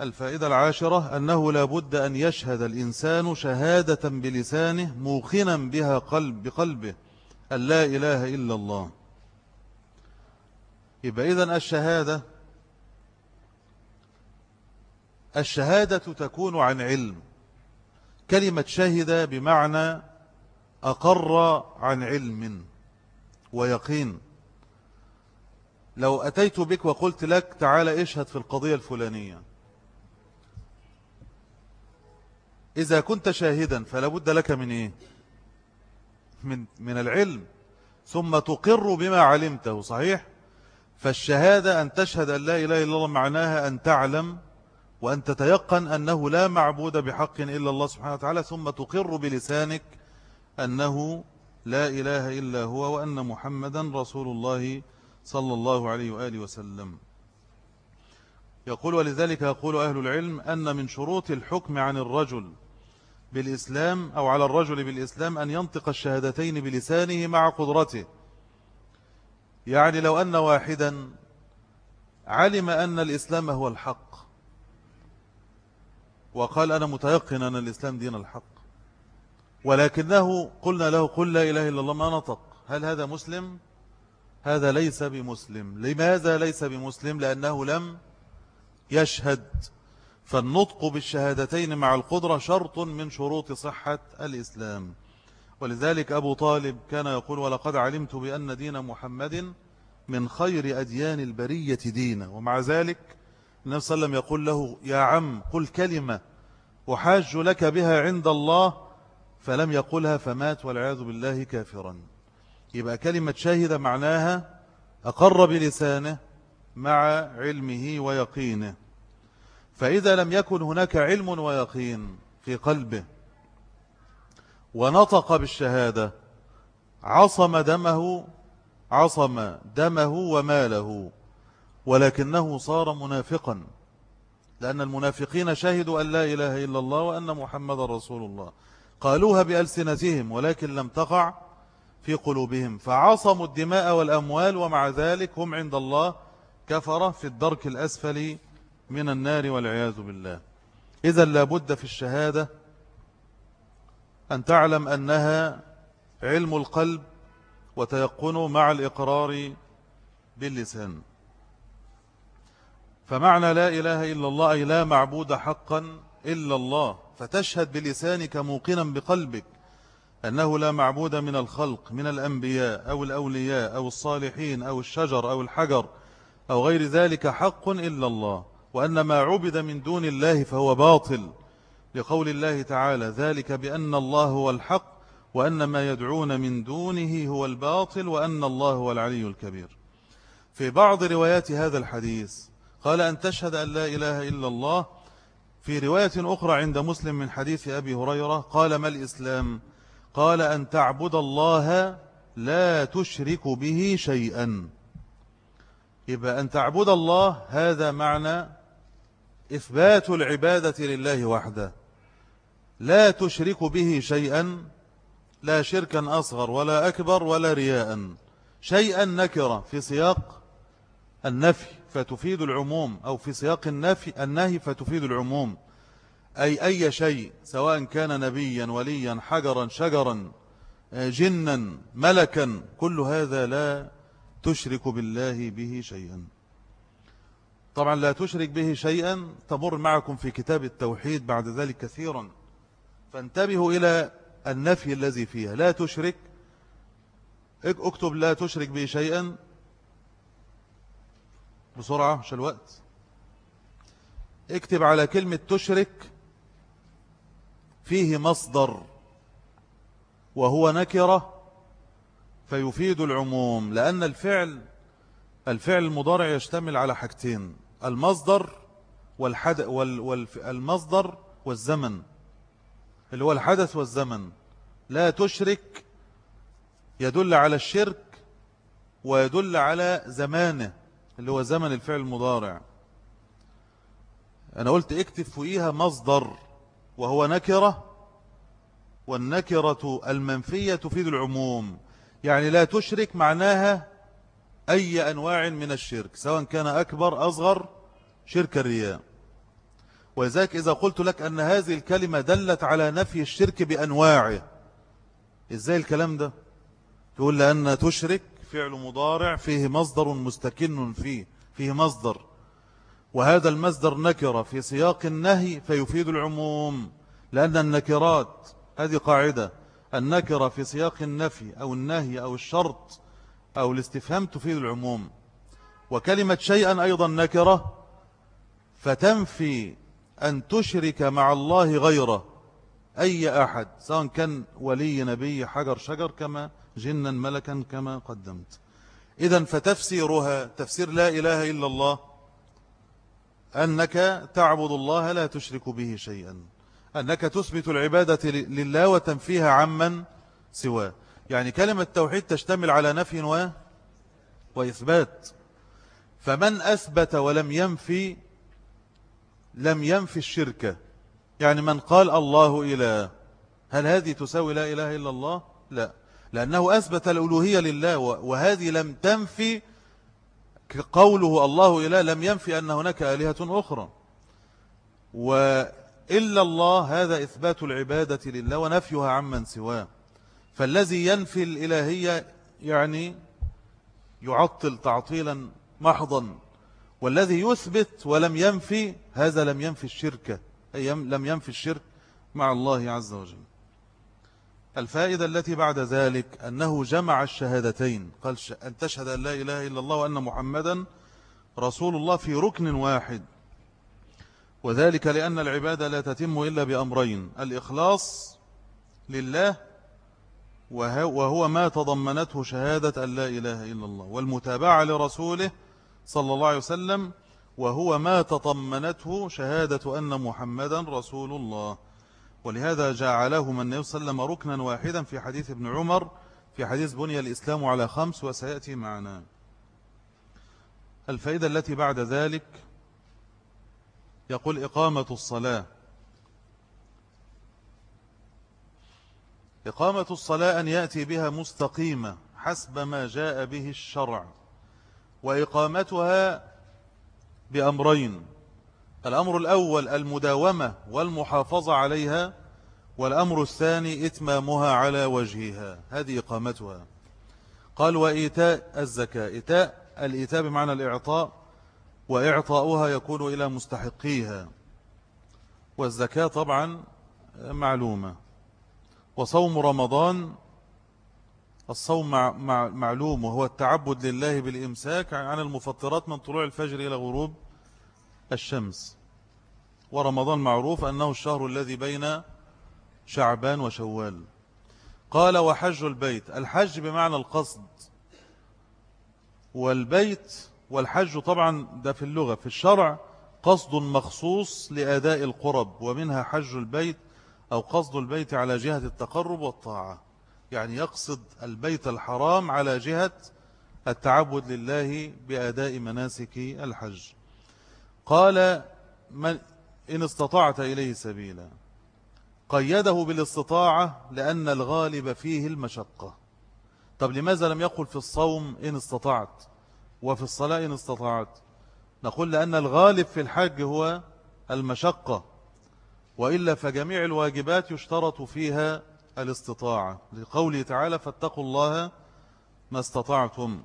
[SPEAKER 1] الفائدة العاشرة أنه لا بد أن يشهد الإنسان شهادة بلسانه موقنا بها قلب بقلبه. أن لا إله إلا الله. يبقى إذن الشهادة الشهادة تكون عن علم. كلمة شهد بمعنى أقر عن علم ويقين. لو أتيت بك وقلت لك تعالى اشهد في القضية الفلانية. إذا كنت شاهدا فلا بد لك من إيه؟ من, من العلم. ثم تقر بما علمته صحيح؟ فالشهادة أن تشهد أن لا إله إلا الله معناها أن تعلم وأن تتيقن أنه لا معبود بحق إلا الله سبحانه وتعالى ثم تقر بلسانك أنه لا إله إلا هو وأن محمدا رسول الله صلى الله عليه وآله وسلم. يقول ولذلك يقول أهل العلم أن من شروط الحكم عن الرجل بالإسلام أو على الرجل بالإسلام أن ينطق الشهادتين بلسانه مع قدرته يعني لو أن واحدا علم أن الإسلام هو الحق وقال أنا متيقن أن الإسلام دين الحق ولكنه قلنا له قل لا إله إلا الله ما نطق هل هذا مسلم؟ هذا ليس بمسلم لماذا ليس بمسلم؟ لأنه لم يشهد فالنطق بالشهادتين مع القدرة شرط من شروط صحة الإسلام. ولذلك أبو طالب كان يقول ولقد علمت بأن دين محمد من خير أديان البرية دينا. ومع ذلك النبي صلى الله عليه وسلم يقول له يا عم قل كلمة أحاج لك بها عند الله. فلم يقلها فمات والعياذ بالله كافرا. يبقى كلمة شاهد معناها أقر بلسانه مع علمه ويقينه. فإذا لم يكن هناك علم ويقين في قلبه ونطق بالشهادة عصم دمه عصم دمه وماله ولكنه صار منافقا لأن المنافقين شهدوا أن لا إله إلا الله وأن محمد رسول الله. قالوها بألسنتهم ولكن لم تقع في قلوبهم. فعصموا الدماء والأموال ومع ذلك هم عند الله كفر في الدرك الأسفل من النار والعياذ بالله. إذا لابد في الشهادة أن تعلم أنها علم القلب وتيقنه مع الإقرار باللسان. فمعنى لا إله إلا الله أي لا معبود حقا إلا الله. فتشهد بلسانك موقنا بقلبك أنه لا معبود من الخلق من الأنبياء أو الأولياء أو الصالحين أو الشجر أو الحجر أو غير ذلك حق إلا الله. وأن ما عبد من دون الله فهو باطل لقول الله تعالى ذلك بأن الله هو الحق وأن ما يدعون من دونه هو الباطل وأن الله هو العلي الكبير. في بعض روايات هذا الحديث قال أن تشهد أن لا إله إلا الله. في رواية أخرى عند مسلم من حديث أبي هريرة قال ما الإسلام؟ قال أن تعبد الله لا تشرك به شيئا. يبقى أن تعبد الله هذا معنى إثبات العبادة لله وحده. لا تشرك به شيئا لا شركا أصغر ولا أكبر ولا رياء. شيئا نكرة في سياق النفي فتفيد العموم أو في سياق النفي النهي فتفيد العموم. أي أي شيء سواء كان نبيا وليا حجرا شجرا جنا ملكا كل هذا لا تشرك بالله به شيئا. طبعا لا تشرك به شيئا تمر معكم في كتاب التوحيد بعد ذلك كثيرا. فانتبهوا إلى النفي الذي فيها. لا تشرك. اكتب لا تشرك به شيئا. بسرعة مش الوقت. اكتب على كلمة تشرك فيه مصدر وهو نكرة فيفيد العموم لأن الفعل الفعل المضارع يشتمل على حاجتين المصدر والحد وال والمصدر والزمن. اللي هو الحدث والزمن. لا تشرك يدل على الشرك ويدل على زمانه اللي هو زمن الفعل المضارع. أنا قلت اكتب فوقيها مصدر وهو نكرة والنكرة المنفية تفيد العموم. يعني لا تشرك معناها أي أنواع من الشرك سواء كان أكبر أصغر شرك الرياء. ولذلك إذا قلت لك أن هذه الكلمة دلت على نفي الشرك بأنواعه إزاي الكلام ده؟ تقول لأن تشرك فعل مضارع فيه مصدر مستكن فيه فيه مصدر. وهذا المصدر نكرة في سياق النهي فيفيد العموم لأن النكرات هذه قاعدة النكرة في سياق النفي أو النهي أو الشرط أو الاستفهام تفيد العموم. وكلمة شيئا أيضا نكرة فتنفي أن تشرك مع الله غيره. أي أحد سواء كان ولي نبي حجر شجر كما جنا ملكا كما قدمت. إذا فتفسيرها تفسير لا إله إلا الله أنك تعبد الله لا تشرك به شيئا. أنك تثبت العبادة لله وتنفيها عمن سواه. يعني كلمة توحيد تشتمل على نفي و... وإثبات. فمن أثبت ولم ينفي لم ينفي الشركة يعني من قال الله إله هل هذه تساوي لا إله إلا الله؟ لا. لأنه أثبت الألوهية لله وهذه لم تنفي قوله الله إله لم ينفي أن هناك آلهة أخرى. وإلا الله هذا إثبات العبادة لله ونفيها عمن سواه. فالذي ينفي الإلهية يعني يعطل تعطيلا محضا والذي يثبت ولم ينفي هذا لم ينفي الشركة أي لم ينفي الشرك مع الله عز وجل. الفائدة التي بعد ذلك أنه جمع الشهادتين قال أن تشهد أن لا إله إلا الله وأن محمدا رسول الله في ركن واحد. وذلك لأن العبادة لا تتم إلا بأمرين الإخلاص لله وهو ما تضمنته شهادة أن لا إله إلا الله والمتابعة لرسوله صلى الله عليه وسلم وهو ما تضمنته شهادة أن محمدا رسول الله. ولهذا جعله من النبي صلى الله عليه وسلم ركنا واحدا في حديث ابن عمر في حديث بني الإسلام على خمس وسيأتي معنا. الفائدة التي بعد ذلك يقول إقامة الصلاة. إقامة الصلاة أن يأتي بها مستقيمة حسب ما جاء به الشرع وإقامتها بأمرين الأمر الأول المداومة والمحافظة عليها والأمر الثاني إتمامها على وجهها. هذه إقامتها. قال وإيتاء الزكاة. إيتاء الإيتاء بمعنى الإعطاء وإعطاؤها يكون إلى مستحقيها. والزكاة طبعا معلومة. وصوم رمضان الصوم مع معلوم وهو التعبد لله بالإمساك عن المفطرات من طلوع الفجر إلى غروب الشمس. ورمضان معروف أنه الشهر الذي بين شعبان وشوال. قال وحج البيت. الحج بمعنى القصد. والبيت والحج طبعا ده في اللغة في الشرع قصد مخصوص لأداء القرب ومنها حج البيت أو قصد البيت على جهة التقرب والطاعة. يعني يقصد البيت الحرام على جهة التعبد لله بأداء مناسك الحج. قال من إن استطعت إليه سبيلا. قيده بالاستطاعة لأن الغالب فيه المشقة. طب لماذا لم يقل في الصوم إن استطعت وفي الصلاة إن استطعت؟ نقول لأن الغالب في الحج هو المشقة. وإلا فجميع الواجبات يشترط فيها الاستطاعة. لقوله تعالى فاتقوا الله ما استطعتم.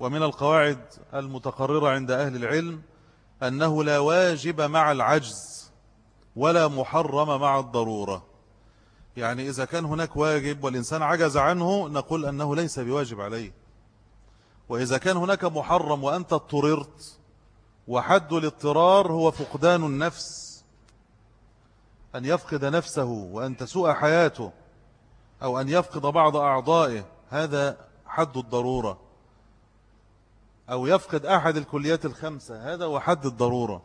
[SPEAKER 1] ومن القواعد المتقررة عند أهل العلم أنه لا واجب مع العجز ولا محرم مع الضرورة. يعني إذا كان هناك واجب والإنسان عجز عنه نقول أنه ليس بواجب عليه. وإذا كان هناك محرم وأنت اضطررت وحد الاضطرار هو فقدان النفس. أن يفقد نفسه وأن تسوء حياته أو أن يفقد بعض أعضائه هذا حد الضرورة. أو يفقد أحد الكليات الخمسة هذا هو حد الضرورة.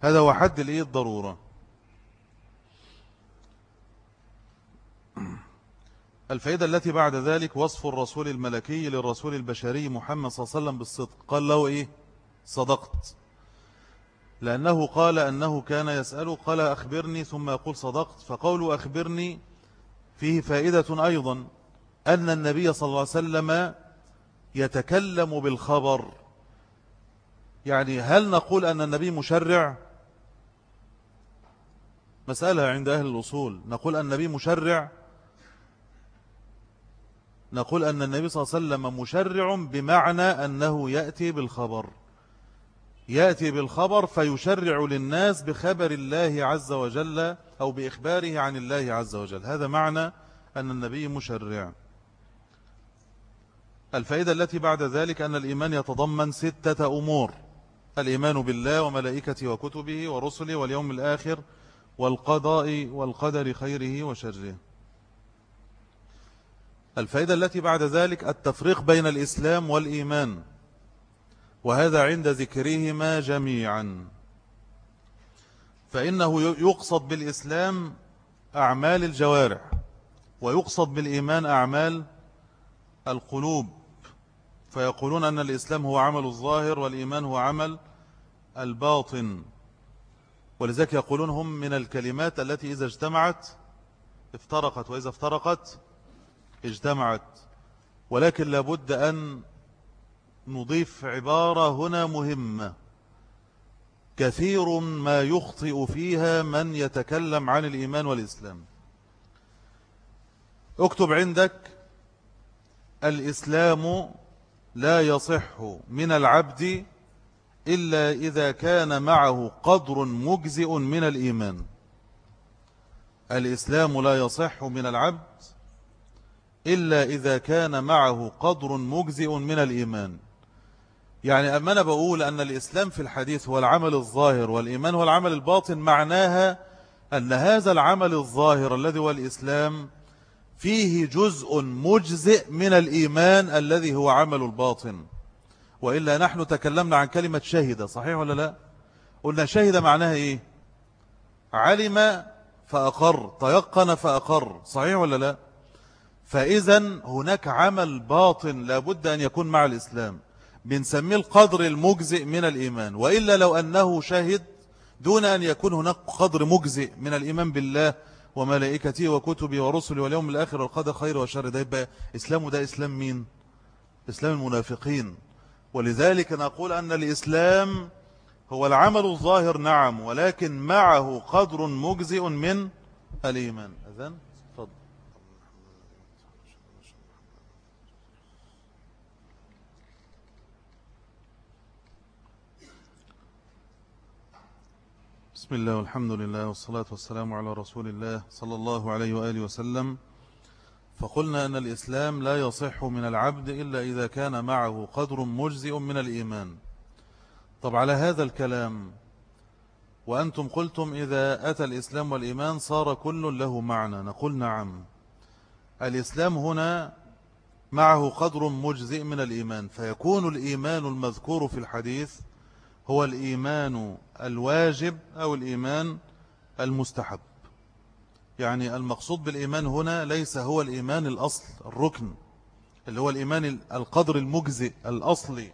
[SPEAKER 1] هذا هو حد الإيه؟ الضرورة. الفائدة التي بعد ذلك وصف الرسول الملكي للرسول البشري محمد صلى الله عليه وسلم بالصدق. قال له إيه؟ صدقت. لأنه قال أنه كان يسأله قال أخبرني ثم يقول صدقت. فقول أخبرني فيه فائدة أيضا أن النبي صلى الله عليه وسلم يتكلم بالخبر. يعني هل نقول أن النبي مشرع؟ مسألة عند أهل الأصول. نقول أن النبي مشرع؟ نقول أن النبي صلى الله عليه وسلم مشرع بمعنى أنه يأتي بالخبر. يأتي بالخبر فيشرع للناس بخبر الله عز وجل أو بإخباره عن الله عز وجل. هذا معنى أن النبي مشرع. الفائدة التي بعد ذلك أن الإيمان يتضمن ستة أمور. الإيمان بالله وملائكته وكتبه ورسله واليوم الآخر والقضاء والقدر خيره وشره. الفائدة التي بعد ذلك التفريق بين الإسلام والإيمان. وهذا عند ذكرهما جميعا. فإنه يقصد بالإسلام أعمال الجوارح ويقصد بالإيمان أعمال القلوب. فيقولون أن الإسلام هو عمل الظاهر والإيمان هو عمل الباطن. ولذلك يقولون هم من الكلمات التي إذا اجتمعت افترقت وإذا افترقت اجتمعت. ولكن لابد أن نضيف عبارة هنا مهمة. كثير ما يخطئ فيها من يتكلم عن الإيمان والإسلام. اكتب عندك الإسلام لا يصح من العبد إلا إذا كان معه قدر مجزئ من الإيمان. الإسلام لا يصح من العبد إلا إذا كان معه قدر مجزئ من الإيمان. يعني أما أنا بقول أن الإسلام في الحديث هو العمل الظاهر والإيمان هو العمل الباطن معناها أن هذا العمل الظاهر الذي هو الإسلام فيه جزء مجزئ من الإيمان الذي هو عمل الباطن. وإلا نحن تكلمنا عن كلمة شهد صحيح ولا لا؟ قلنا شهد معناها إيه؟ علم فأقر تيقن فأقر صحيح ولا لا؟ فإذا هناك عمل باطن لابد أن يكون مع الإسلام. بنسميه القدر المجزئ من الإيمان. وإلا لو أنه شهد دون أن يكون هناك قدر مجزئ من الإيمان بالله وملائكته وكتبه ورسله واليوم الآخر والقدر خير وشر. ده يبقى إسلام ده إسلام مين؟ إسلام المنافقين. ولذلك نقول أن الإسلام هو العمل الظاهر نعم ولكن معه قدر مجزئ من الإيمان. أذن بسم الله والحمد لله والصلاة والسلام على رسول الله صلى الله عليه وآله وسلم. فقلنا أن الإسلام لا يصح من العبد إلا إذا كان معه قدر مجزئ من الإيمان. طب على هذا الكلام وأنتم قلتم إذا أتى الإسلام والإيمان صار كل له معنى. نقول نعم. الإسلام هنا معه قدر مجزئ من الإيمان. فيكون الإيمان المذكور في الحديث هو الإيمان الواجب أو الإيمان المستحب. يعني المقصود بالإيمان هنا ليس هو الإيمان الأصل الركن اللي هو الإيمان القدر المجزئ الأصلي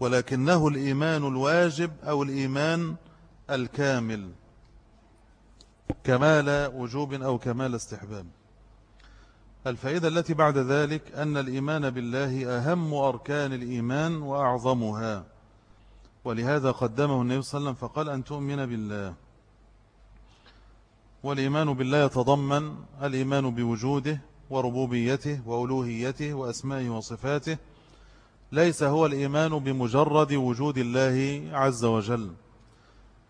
[SPEAKER 1] ولكنه الإيمان الواجب أو الإيمان الكامل كمال وجوب أو كمال استحباب. الفائدة التي بعد ذلك أن الإيمان بالله أهم أركان الإيمان وأعظمها. ولهذا قدمه النبي صلى الله عليه وسلم فقال أن تؤمن بالله. والإيمان بالله يتضمن الإيمان بوجوده وربوبيته وألوهيته وأسمائه وصفاته. ليس هو الإيمان بمجرد وجود الله عز وجل.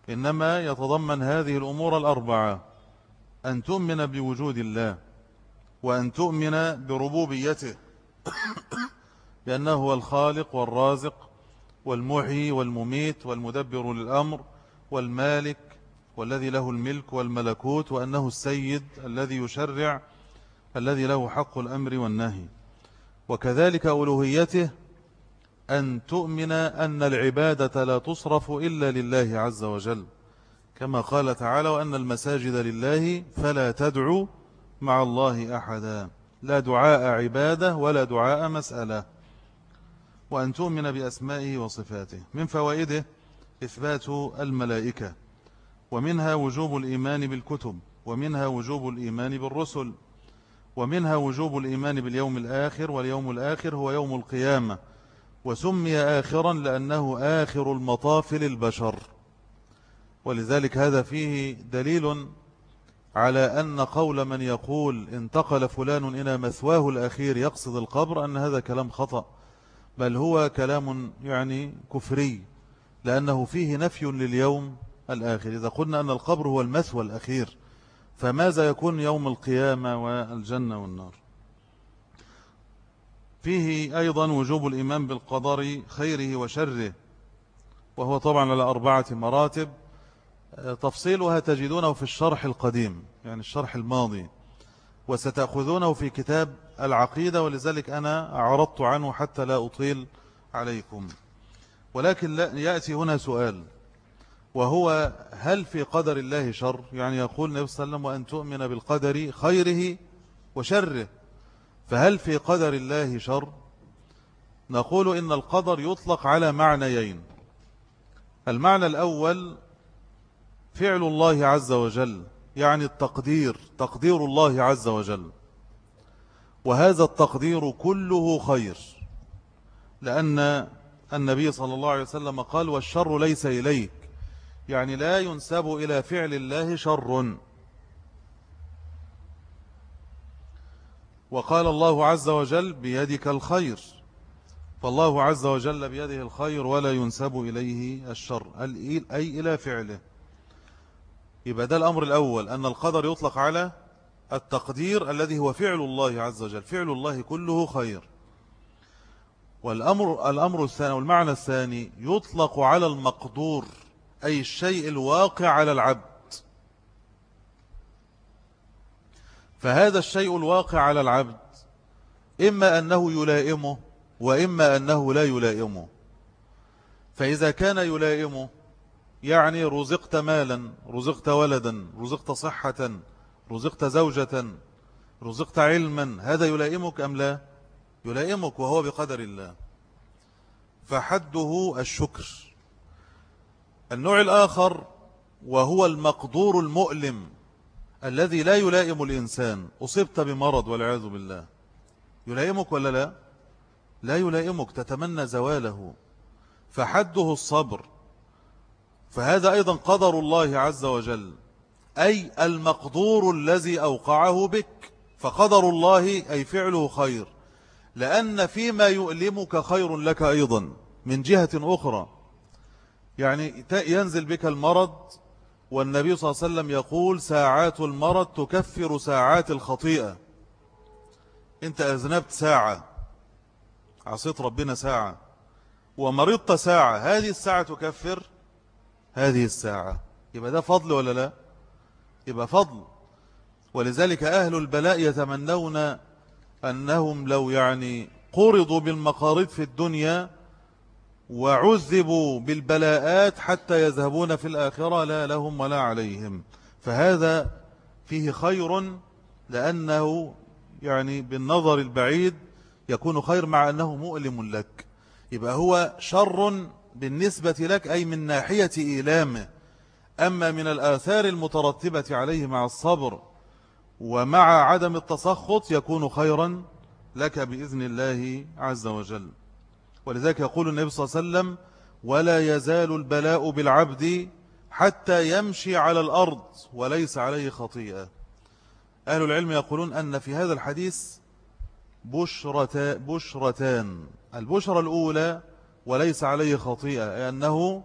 [SPEAKER 1] إنما يتضمن هذه الأمور الأربعة أن تؤمن بوجود الله وأن تؤمن بربوبيته بأنه هو الخالق والرازق والمحيي والمميت والمدبر للأمر والمالك والذي له الملك والملكوت وأنه السيد الذي يشرع الذي له حق الأمر والنهي. وكذلك ألوهيته أن تؤمن أن العبادة لا تصرف إلا لله عز وجل كما قال تعالى وأن المساجد لله فلا تدعو مع الله أحدا. لا دعاء عبادة ولا دعاء مسألة. وأن تؤمن بأسمائه وصفاته. من فوائده إثبات الملائكة ومنها وجوب الإيمان بالكتب ومنها وجوب الإيمان بالرسل ومنها وجوب الإيمان باليوم الآخر واليوم الآخر هو يوم القيامة. وسمي آخرا لأنه آخر المطاف للبشر. ولذلك هذا فيه دليل على أن قول من يقول انتقل فلان إلى مثواه الأخير يقصد القبر أن هذا كلام خطأ. بل هو كلام يعني كفري لأنه فيه نفي لليوم الآخر. إذا قلنا أن القبر هو المثوى الأخير فماذا يكون يوم القيامة والجنة والنار؟ فيه أيضا وجوب الإيمان بالقدر خيره وشره وهو طبعا على أربعة مراتب. تفصيلها تجدونه في الشرح القديم يعني الشرح الماضي وستأخذونه في كتاب العقيدة ولذلك أنا عرضت عنه حتى لا أطيل عليكم. ولكن لا يأتي هنا سؤال وهو هل في قدر الله شر؟ يعني يقول النبي صلى الله عليه وسلم وأن تؤمن بالقدر خيره وشره. فهل في قدر الله شر؟ نقول إن القدر يطلق على معنيين. المعنى الأول فعل الله عز وجل يعني التقدير تقدير الله عز وجل. وهذا التقدير كله خير. لأن النبي صلى الله عليه وسلم قال والشر ليس إليك. يعني لا ينسب إلى فعل الله شر. وقال الله عز وجل بيدك الخير. فالله عز وجل بيده الخير ولا ينسب إليه الشر أي إلى فعله. يبقى ده الأمر الأول أن القدر يطلق على التقدير الذي هو فعل الله عز وجل. فعل الله كله خير. والأمر الأمر الثاني والمعنى الثاني يطلق على المقدور أي الشيء الواقع على العبد. فهذا الشيء الواقع على العبد إما أنه يلائمه وإما أنه لا يلائمه. فإذا كان يلائمه يعني رزقت مالا رزقت ولدا رزقت صحة رزقت زوجة رزقت علما هذا يلائمك أم لا؟ يلائمك وهو بقدر الله. فحده الشكر. النوع الآخر وهو المقدور المؤلم الذي لا يلائم الإنسان. أصبت بمرض والعياذ بالله. يلائمك ولا لا؟ لا يلائمك تتمنى زواله. فحده الصبر. فهذا أيضا قدر الله عز وجل. أي المقدور الذي أوقعه بك فقدر الله أي فعله خير. لأن فيما يؤلمك خير لك أيضا من جهة أخرى. يعني ينزل بك المرض والنبي صلى الله عليه وسلم يقول ساعات المرض تكفر ساعات الخطيئة. أنت أذنبت ساعة عصيت ربنا ساعة ومرضت ساعة هذه الساعة تكفر؟ هذه الساعة. يبقى ده فضل ولا لا؟ يبقى فضل. ولذلك أهل البلاء يتمنون أنهم لو يعني قرضوا بالمقارض في الدنيا وعذبوا بالبلاءات حتى يذهبون في الآخرة لا لهم ولا عليهم. فهذا فيه خير لأنه يعني بالنظر البعيد يكون خير مع أنه مؤلم لك. يبقى هو شر بالنسبة لك أي من ناحية إيلامه. أما من الآثار المترتبة عليه مع الصبر ومع عدم التسخط يكون خيرا لك بإذن الله عز وجل. ولذلك يقول النبي صلى الله عليه وسلم ولا يزال البلاء بالعبد حتى يمشي على الأرض وليس عليه خطيئة. أهل العلم يقولون أن في هذا الحديث بشرتان, بشرتان. البشرة الأولى وليس عليه خطيئة لأنه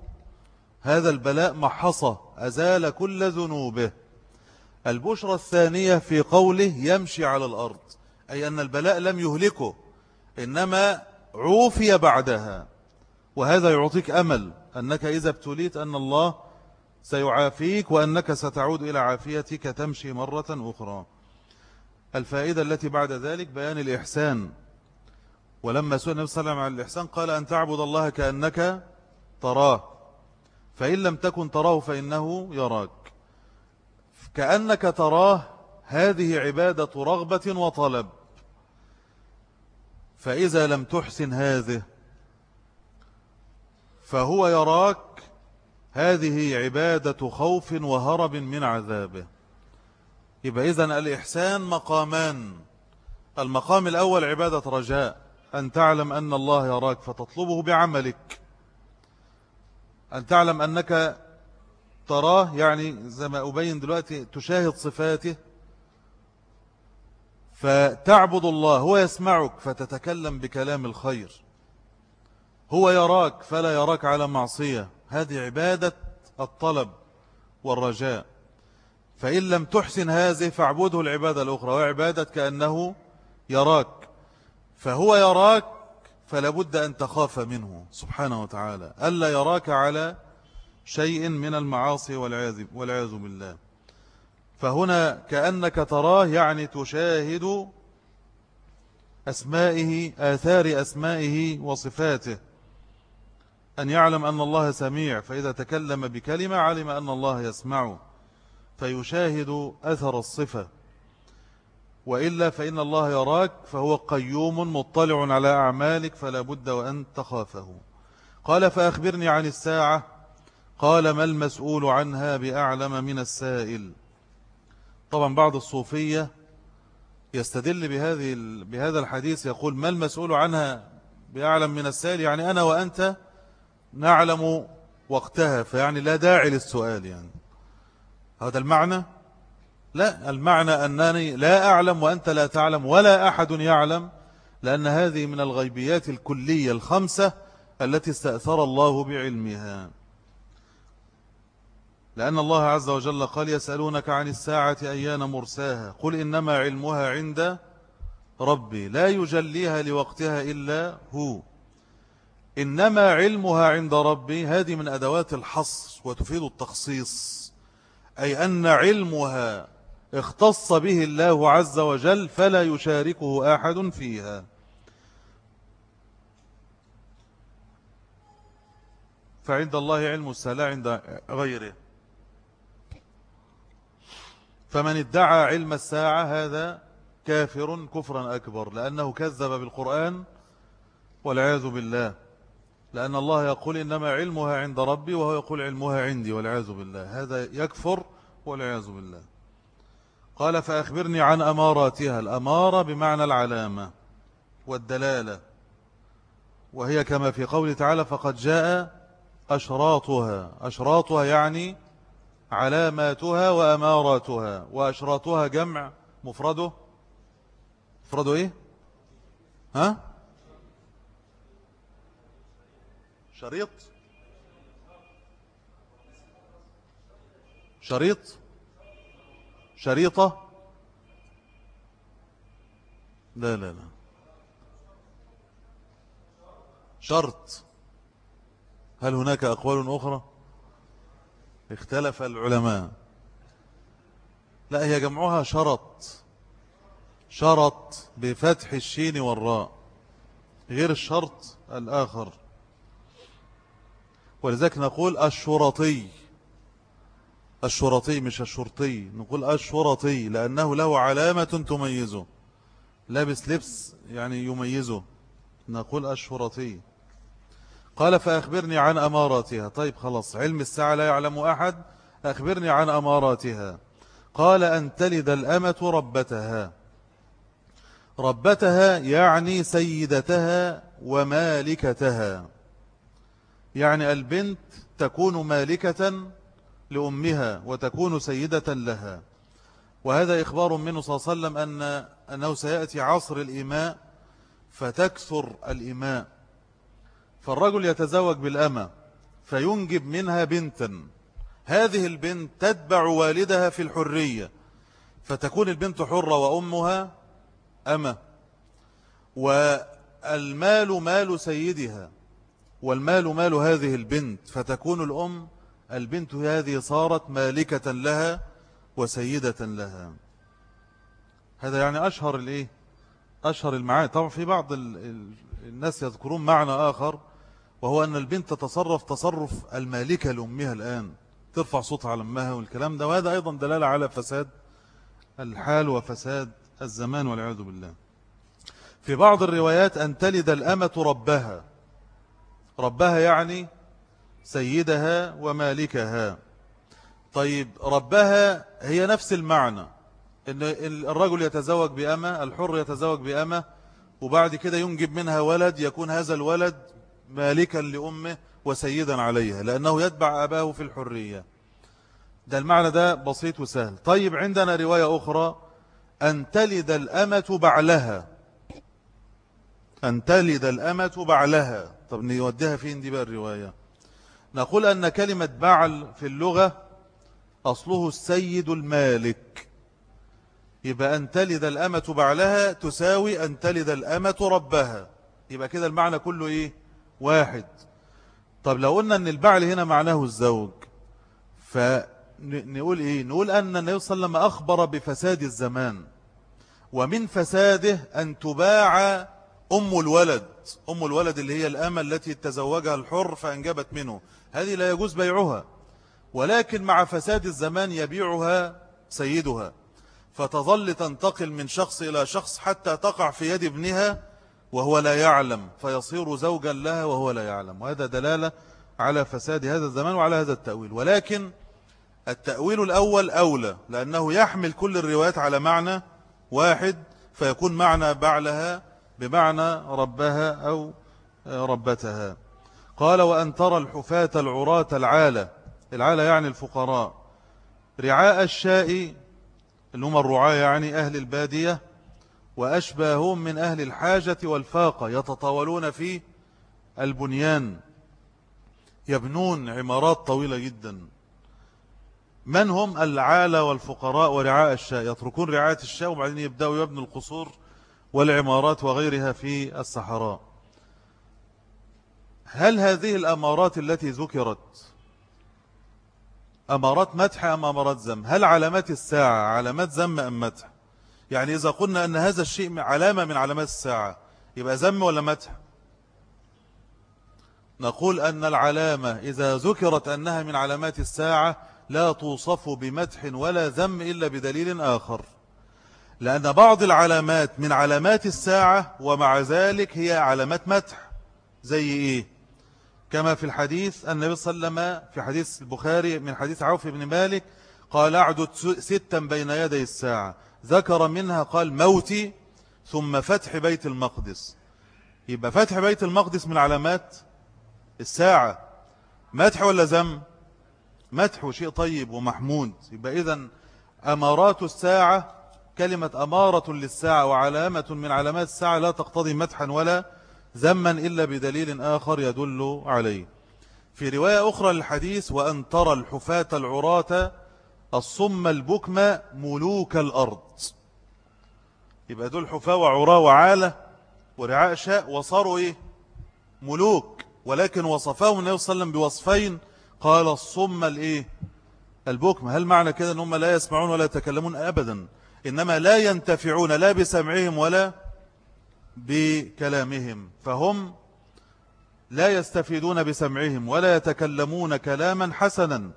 [SPEAKER 1] هذا البلاء محصة أزال كل ذنوبه. البشرة الثانية في قوله يمشي على الأرض أي أن البلاء لم يهلكه إنما عوفي بعدها. وهذا يعطيك أمل أنك إذا ابتليت أن الله سيعافيك وأنك ستعود إلى عافيتك تمشي مرة أخرى. الفائدة التي بعد ذلك بيان الإحسان. ولما سئل النبي صلى الله عليه وسلم عن الإحسان قال أن تعبد الله كأنك تراه. فإن لم تكن تراه فإنه يراك. كأنك تراه هذه عبادة رغبة وطلب. فإذا لم تحسن هذه فهو يراك هذه عبادة خوف وهرب من عذابه. يبقى إذن الإحسان مقامان. المقام الأول عبادة رجاء. أن تعلم أن الله يراك فتطلبه بعملك. أن تعلم أنك تراه يعني زي ما أبين دلوقتي تشاهد صفاته. فتعبد الله هو يسمعك فتتكلم بكلام الخير. هو يراك فلا يراك على معصية. هذه عبادة الطلب والرجاء. فإن لم تحسن هذه فاعبده العبادة الأخرى. وعبادة كأنه يراك. فهو يراك فلا بد أن تخاف منه سبحانه وتعالى. ألا يراك على شيء من المعاصي والعياذ بالله. فهنا كأنك تراه يعني تشاهد أسمائه آثار أسمائه وصفاته. أن يعلم أن الله سميع فإذا تكلم بكلمة علم أن الله يسمعه فيشاهد أثر الصفة. وإلا فإن الله يراك فهو قيوم مطلع على أعمالك فلا بد وأن تخافه. قال فأخبرني عن الساعة. قال ما المسؤول عنها بأعلم من السائل. طبعا بعض الصوفية يستدل بهذه بهذا الحديث يقول ما المسؤول عنها بأعلم من السائل؟ يعني أنا وأنت نعلم وقتها فيعني لا داعي للسؤال يعني. هذا المعنى؟ لا المعنى أنني لا أعلم وأنت لا تعلم ولا أحد يعلم لأن هذه من الغيبيات الكلية الخمسة التي استأثر الله بعلمها. لأن الله عز وجل قال يسألونك عن الساعة أيان مرساها؟ قل إنما علمها عند ربي لا يجليها لوقتها إلا هو. إنما علمها عند ربي هذه من أدوات الحصر وتفيد التخصيص أي أن علمها اختص به الله عز وجل فلا يشاركه أحد فيها. فعند الله علم السلاة عند غيره. فمن ادعى علم الساعة هذا كافر كفرا أكبر لأنه كذب بالقرآن والعياذ بالله. لأن الله يقول إنما علمها عند ربي وهو يقول علمها عندي والعياذ بالله. هذا يكفر والعياذ بالله. قال فأخبرني عن أماراتها. الأمارة بمعنى العلامة والدلالة. وهي كما في قول تعالى فقد جاء أشراطها. أشراطها يعني علاماتها وأماراتها. وأشراطها جمع مفرده. مفرده إيه؟ ها؟ شريط. شريط. شريطة؟ لا لا لا. شرط. هل هناك أقوال أخرى؟ اختلف العلماء. لا هي جمعها شرط. شرط بفتح الشين والراء غير الشرط الآخر. ولذلك نقول الشرطي. الشرطي مش الشرطي. نقول الشرطي لأنه له علامة تميزه. لابس لبس يعني يميزه. نقول الشرطي. قال فأخبرني عن أماراتها. طيب خلاص علم الساعة لا يعلم أحد. أخبرني عن أماراتها. قال أن تلد الأمة ربتها. ربتها يعني سيدتها ومالكتها. يعني البنت تكون مالكة لأمها وتكون سيدة لها. وهذا إخبار منه صلى الله عليه وسلم أن أنه سيأتي عصر الإماء فتكثر الإماء فالرجل يتزوج بالأمة فينجب منها بنتا. هذه البنت تتبع والدها في الحرية فتكون البنت حرة وأمها أمة. والمال مال سيدها والمال مال هذه البنت فتكون الأم البنت هذه صارت مالكة لها وسيدة لها. هذا يعني أشهر الإيه؟ أشهر المعاني. طبعا في بعض الناس يذكرون معنى آخر وهو أن البنت تتصرف تصرف المالكة لأمها الآن. ترفع صوتها على أمها والكلام ده وهذا أيضا دلالة على فساد الحال وفساد الزمان والعياذ بالله. في بعض الروايات أن تلد الأمة ربها. ربها يعني سيدها ومالكها. طيب ربها هي نفس المعنى إن الرجل يتزوج بأمة الحر يتزوج بأمة وبعد كده ينجب منها ولد يكون هذا الولد مالكا لأمه وسيدا عليها لأنه يتبع أباه في الحرية. ده المعنى ده بسيط وسهل. طيب عندنا رواية أخرى أن تلد الأمة بعلها. أن تلد الأمة بعلها. طب نوديها فين دي بقى الرواية؟ نقول أن كلمة بعل في اللغة أصله السيد المالك. يبقى أن تلد الأمة بعلها تساوي أن تلد الأمة ربها. يبقى كده المعنى كله إيه؟ واحد. طب لو قلنا أن البعل هنا معناه الزوج فنقول إيه؟ نقول أن النبي صلى الله عليه وسلم أخبر بفساد الزمان ومن فساده أن تباع أم الولد. أم الولد اللي هي الأمة التي تزوجها الحر فأنجبت منه. هذه لا يجوز بيعها ولكن مع فساد الزمان يبيعها سيدها. فتظل تنتقل من شخص إلى شخص حتى تقع في يد ابنها وهو لا يعلم فيصير زوجا لها وهو لا يعلم. وهذا دلالة على فساد هذا الزمان وعلى هذا التأويل. ولكن التأويل الأول أولى لأنه يحمل كل الروايات على معنى واحد فيكون معنى بعلها بمعنى ربها أو ربتها. قال وأن ترى الحفاة العراة العالة. العالة يعني الفقراء. رعاء الشاء اللي هم الرعاة يعني أهل البادية وأشباههم من أهل الحاجة والفاقة يتطاولون في البنيان. يبنون عمارات طويلة جدا. من هم العالة والفقراء ورعاء الشاء؟ يتركون رعاية الشاء وبعدين يبدأوا يبنوا القصور والعمارات وغيرها في الصحراء. هل هذه الأمارات التي ذكرت أمارات مدح أم أمارات زم هل علامات الساعة علامات زم أم مدح؟ يعني إذا قلنا أن هذا الشيء علامة من علامات الساعة يبقى زم ولا مدح؟ نقول أن العلامة إذا ذكرت أنها من علامات الساعة لا توصف بمدح ولا ذم إلا بدليل آخر. لأن بعض العلامات من علامات الساعة ومع ذلك هي علامات مدح. زي إيه؟ كما في الحديث النبي صلى الله عليه وسلم في حديث البخاري من حديث عوف بن مالك قال أعدد ستا بين يدي الساعة. ذكر منها قال موتي ثم فتح بيت المقدس. يبقى فتح بيت المقدس من علامات الساعة. مدح ولا زم مدح شيء طيب ومحمود. يبقى إذن أمارات الساعة كلمة أمارة للساعة وعلامة من علامات الساعة لا تقتضي مدحا ولا ذما إلا بدليل آخر يدل عليه. في رواية أخرى للحديث وأن ترى الحفاة العراة الصم البكم ملوك الأرض. يبقى دول حفاة وعراة وعالة ورعاء شاء وصاروا إيه؟ ملوك. ولكن وصفاهم النبي صلى الله عليه وسلم بوصفين. قال الصم الإيه؟ البكم. هل معنى كده أنهم لا يسمعون ولا يتكلمون أبدا؟ إنما لا ينتفعون لا بسمعهم ولا بكلامهم فهم لا يستفيدون بسمعهم ولا يتكلمون كلاما حسنا.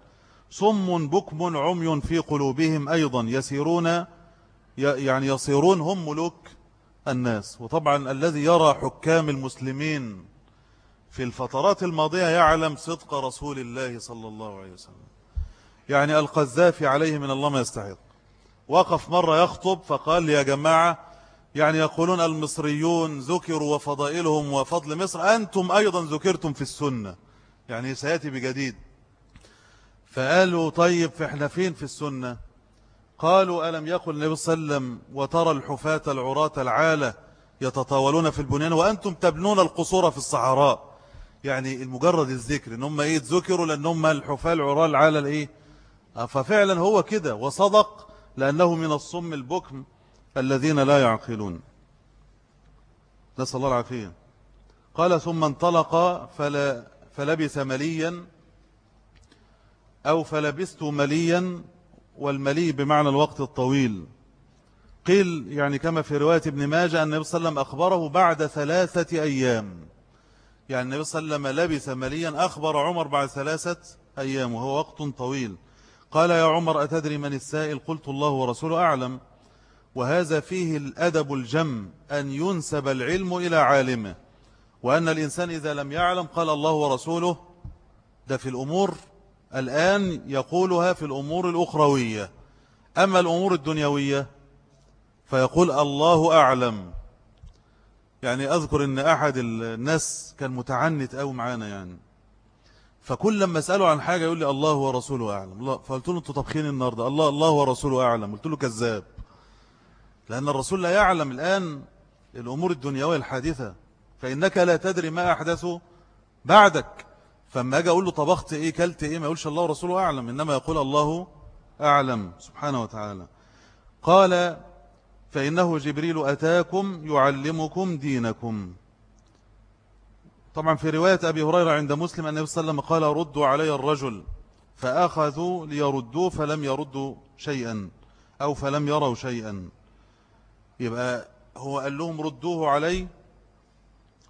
[SPEAKER 1] صم بكم عمي في قلوبهم أيضا يسيرون يعني يصيرون هم ملوك الناس. وطبعا الذي يرى حكام المسلمين في الفترات الماضية يعلم صدق رسول الله صلى الله عليه وسلم. يعني القذافي عليه من الله ما يستحق وقف مرة يخطب فقال يا جماعة يعني يقولون المصريون ذكروا وفضائلهم وفضل مصر أنتم أيضا ذكرتم في السنة يعني سيأتي بجديد. فقالوا طيب فإحنا فين في السنة؟ قالوا ألم يقل النبي صلى الله عليه وسلم وترى الحفاة العراة العالة يتطاولون في البنيان وأنتم تبنون القصور في الصحراء؟ يعني المجرد الذكر إن هم إيه ذكروا لأن هم الحفاة العراة العالة الإيه ففعلا هو كده وصدق لأنه من الصم البكم الذين لا يعقلون. نسأل الله العافية. قال ثم انطلق فلا فلبث مليا أو فلبثت مليا والملي بمعنى الوقت الطويل. قيل يعني كما في رواية ابن ماجه أن النبي صلى الله عليه وسلم أخبره بعد ثلاثة أيام. يعني النبي صلى الله عليه وسلم لبث مليا أخبر عمر بعد ثلاثة أيام وهو وقت طويل. قال يا عمر أتدري من السائل؟ قلت الله ورسوله أعلم. وهذا فيه الأدب الجم أن ينسب العلم إلى عالمه. وأن الإنسان إذا لم يعلم قال الله ورسوله ده في الأمور الآن يقولها في الأمور الأخروية. أما الأمور الدنيوية فيقول الله أعلم. يعني أذكر أن أحد الناس كان متعنت أو معانا يعني. فكل لما أسأله عن حاجة يقول لي الله ورسوله أعلم. فقلت له أنتوا طبخين النهاردة. الله الله ورسوله أعلم. قلت له كذاب. لأن الرسول لا يعلم الآن الأمور الدنيوية الحادثة فإنك لا تدري ما أحدثه بعدك. فما أجي أقول له طبخت إيه كلت إيه ما يقولش الله ورسوله أعلم. إنما يقول الله أعلم سبحانه وتعالى. قال فإنه جبريل أتاكم يعلمكم دينكم. طبعا في رواية أبي هريرة عند مسلم أن صلى الله عليه وسلم قال ردوا علي الرجل فأخذوا ليردوه فلم يردوا شيئا أو فلم يروا شيئا. يبقى هو قال لهم ردوه علي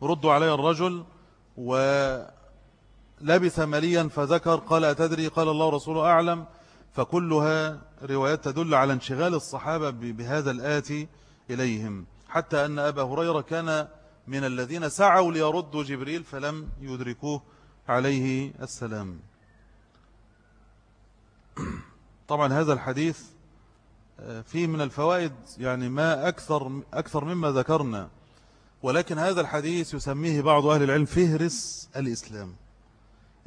[SPEAKER 1] ردوا علي الرجل ولبث مليا فذكر قال أتدري؟ قال الله رسوله أعلم. فكلها روايات تدل على انشغال الصحابة بهذا الآتي إليهم. حتى أن أبا هريرة كان من الذين سعوا ليردوا جبريل فلم يدركوه عليه السلام. طبعا هذا الحديث آه، فيه من الفوائد يعني ما أكثر, أكثر مما ذكرنا. ولكن هذا الحديث يسميه بعض أهل العلم فهرس الإسلام.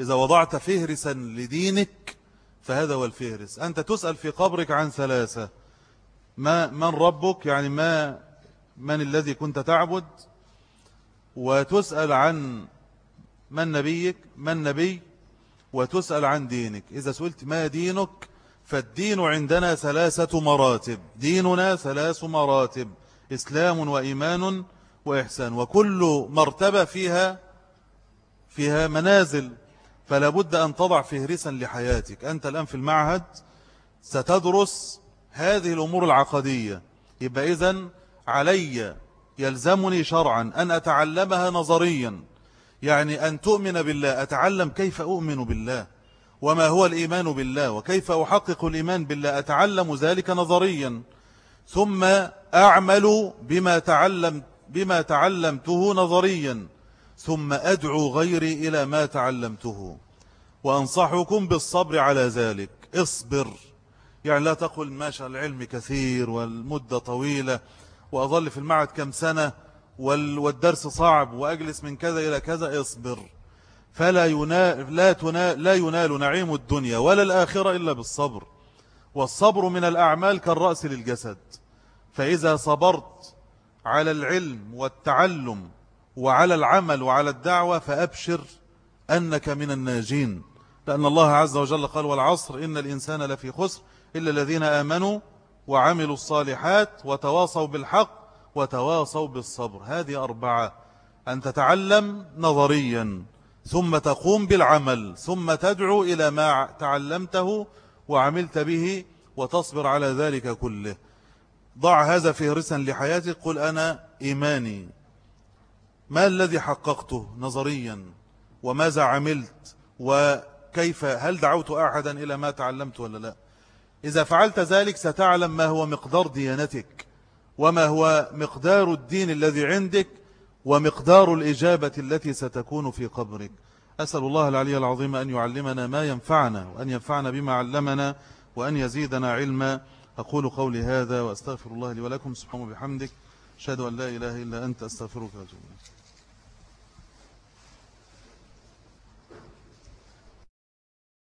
[SPEAKER 1] إذا وضعت فهرسا لدينك فهذا هو الفهرس. أنت تسأل في قبرك عن ثلاثة. ما من ربك؟ يعني ما من الذي كنت تعبد؟ وتسأل عن من نبيك من نبي وتسأل عن دينك. إذا سئلت ما دينك فالدين عندنا ثلاثة مراتب. ديننا ثلاث مراتب إسلام وإيمان وإحسان. وكل مرتبة فيها فيها منازل. فلا بد أن تضع فهرسا لحياتك. أنت الآن في المعهد ستدرس هذه الأمور العقدية. يبقى إذن علي يلزمني شرعا أن أتعلمها نظريا يعني أن تؤمن بالله أتعلم كيف أؤمن بالله وما هو الإيمان بالله وكيف أحقق الإيمان بالله أتعلم ذلك نظريا ثم أعمل بما تعلم بما تعلمته نظريا ثم أدعو غيري إلى ما تعلمته. وأنصحكم بالصبر على ذلك. اصبر. يعني لا تقل ما شاء العلم كثير والمدة طويلة. وأظل في المعهد كم سنة والدرس صعب وأجلس من كذا إلى كذا اصبر. فلا ينال لا, تنال لا ينال نعيم الدنيا ولا الآخرة إلا بالصبر. والصبر من الأعمال كالرأس للجسد. فإذا صبرت على العلم والتعلم وعلى العمل وعلى الدعوة فأبشر أنك من الناجين. لأن الله عز وجل قال والعصر إن الإنسان لفي خسر إلا الذين آمنوا وعملوا الصالحات وتواصوا بالحق وتواصوا بالصبر. هذه أربعة. أن تتعلم نظريا ثم تقوم بالعمل ثم تدعو إلى ما تعلمته وعملت به وتصبر على ذلك كله. ضع هذا فهرسا لحياتك. قل أنا إيماني. ما الذي حققته نظريا؟ وماذا عملت؟ وكيف؟ هل دعوت أحدا إلى ما تعلمت ولا لا؟ إذا فعلت ذلك ستعلم ما هو مقدار ديانتك وما هو مقدار الدين الذي عندك ومقدار الإجابة التي ستكون في قبرك. أسأل الله العلي العظيم أن يعلمنا ما ينفعنا وأن ينفعنا بما علمنا وأن يزيدنا علما. أقول قولي هذا وأستغفر الله لي ولكم سبحانه بحمدك أشهد أن لا إله إلا أنت أستغفرك وأتوب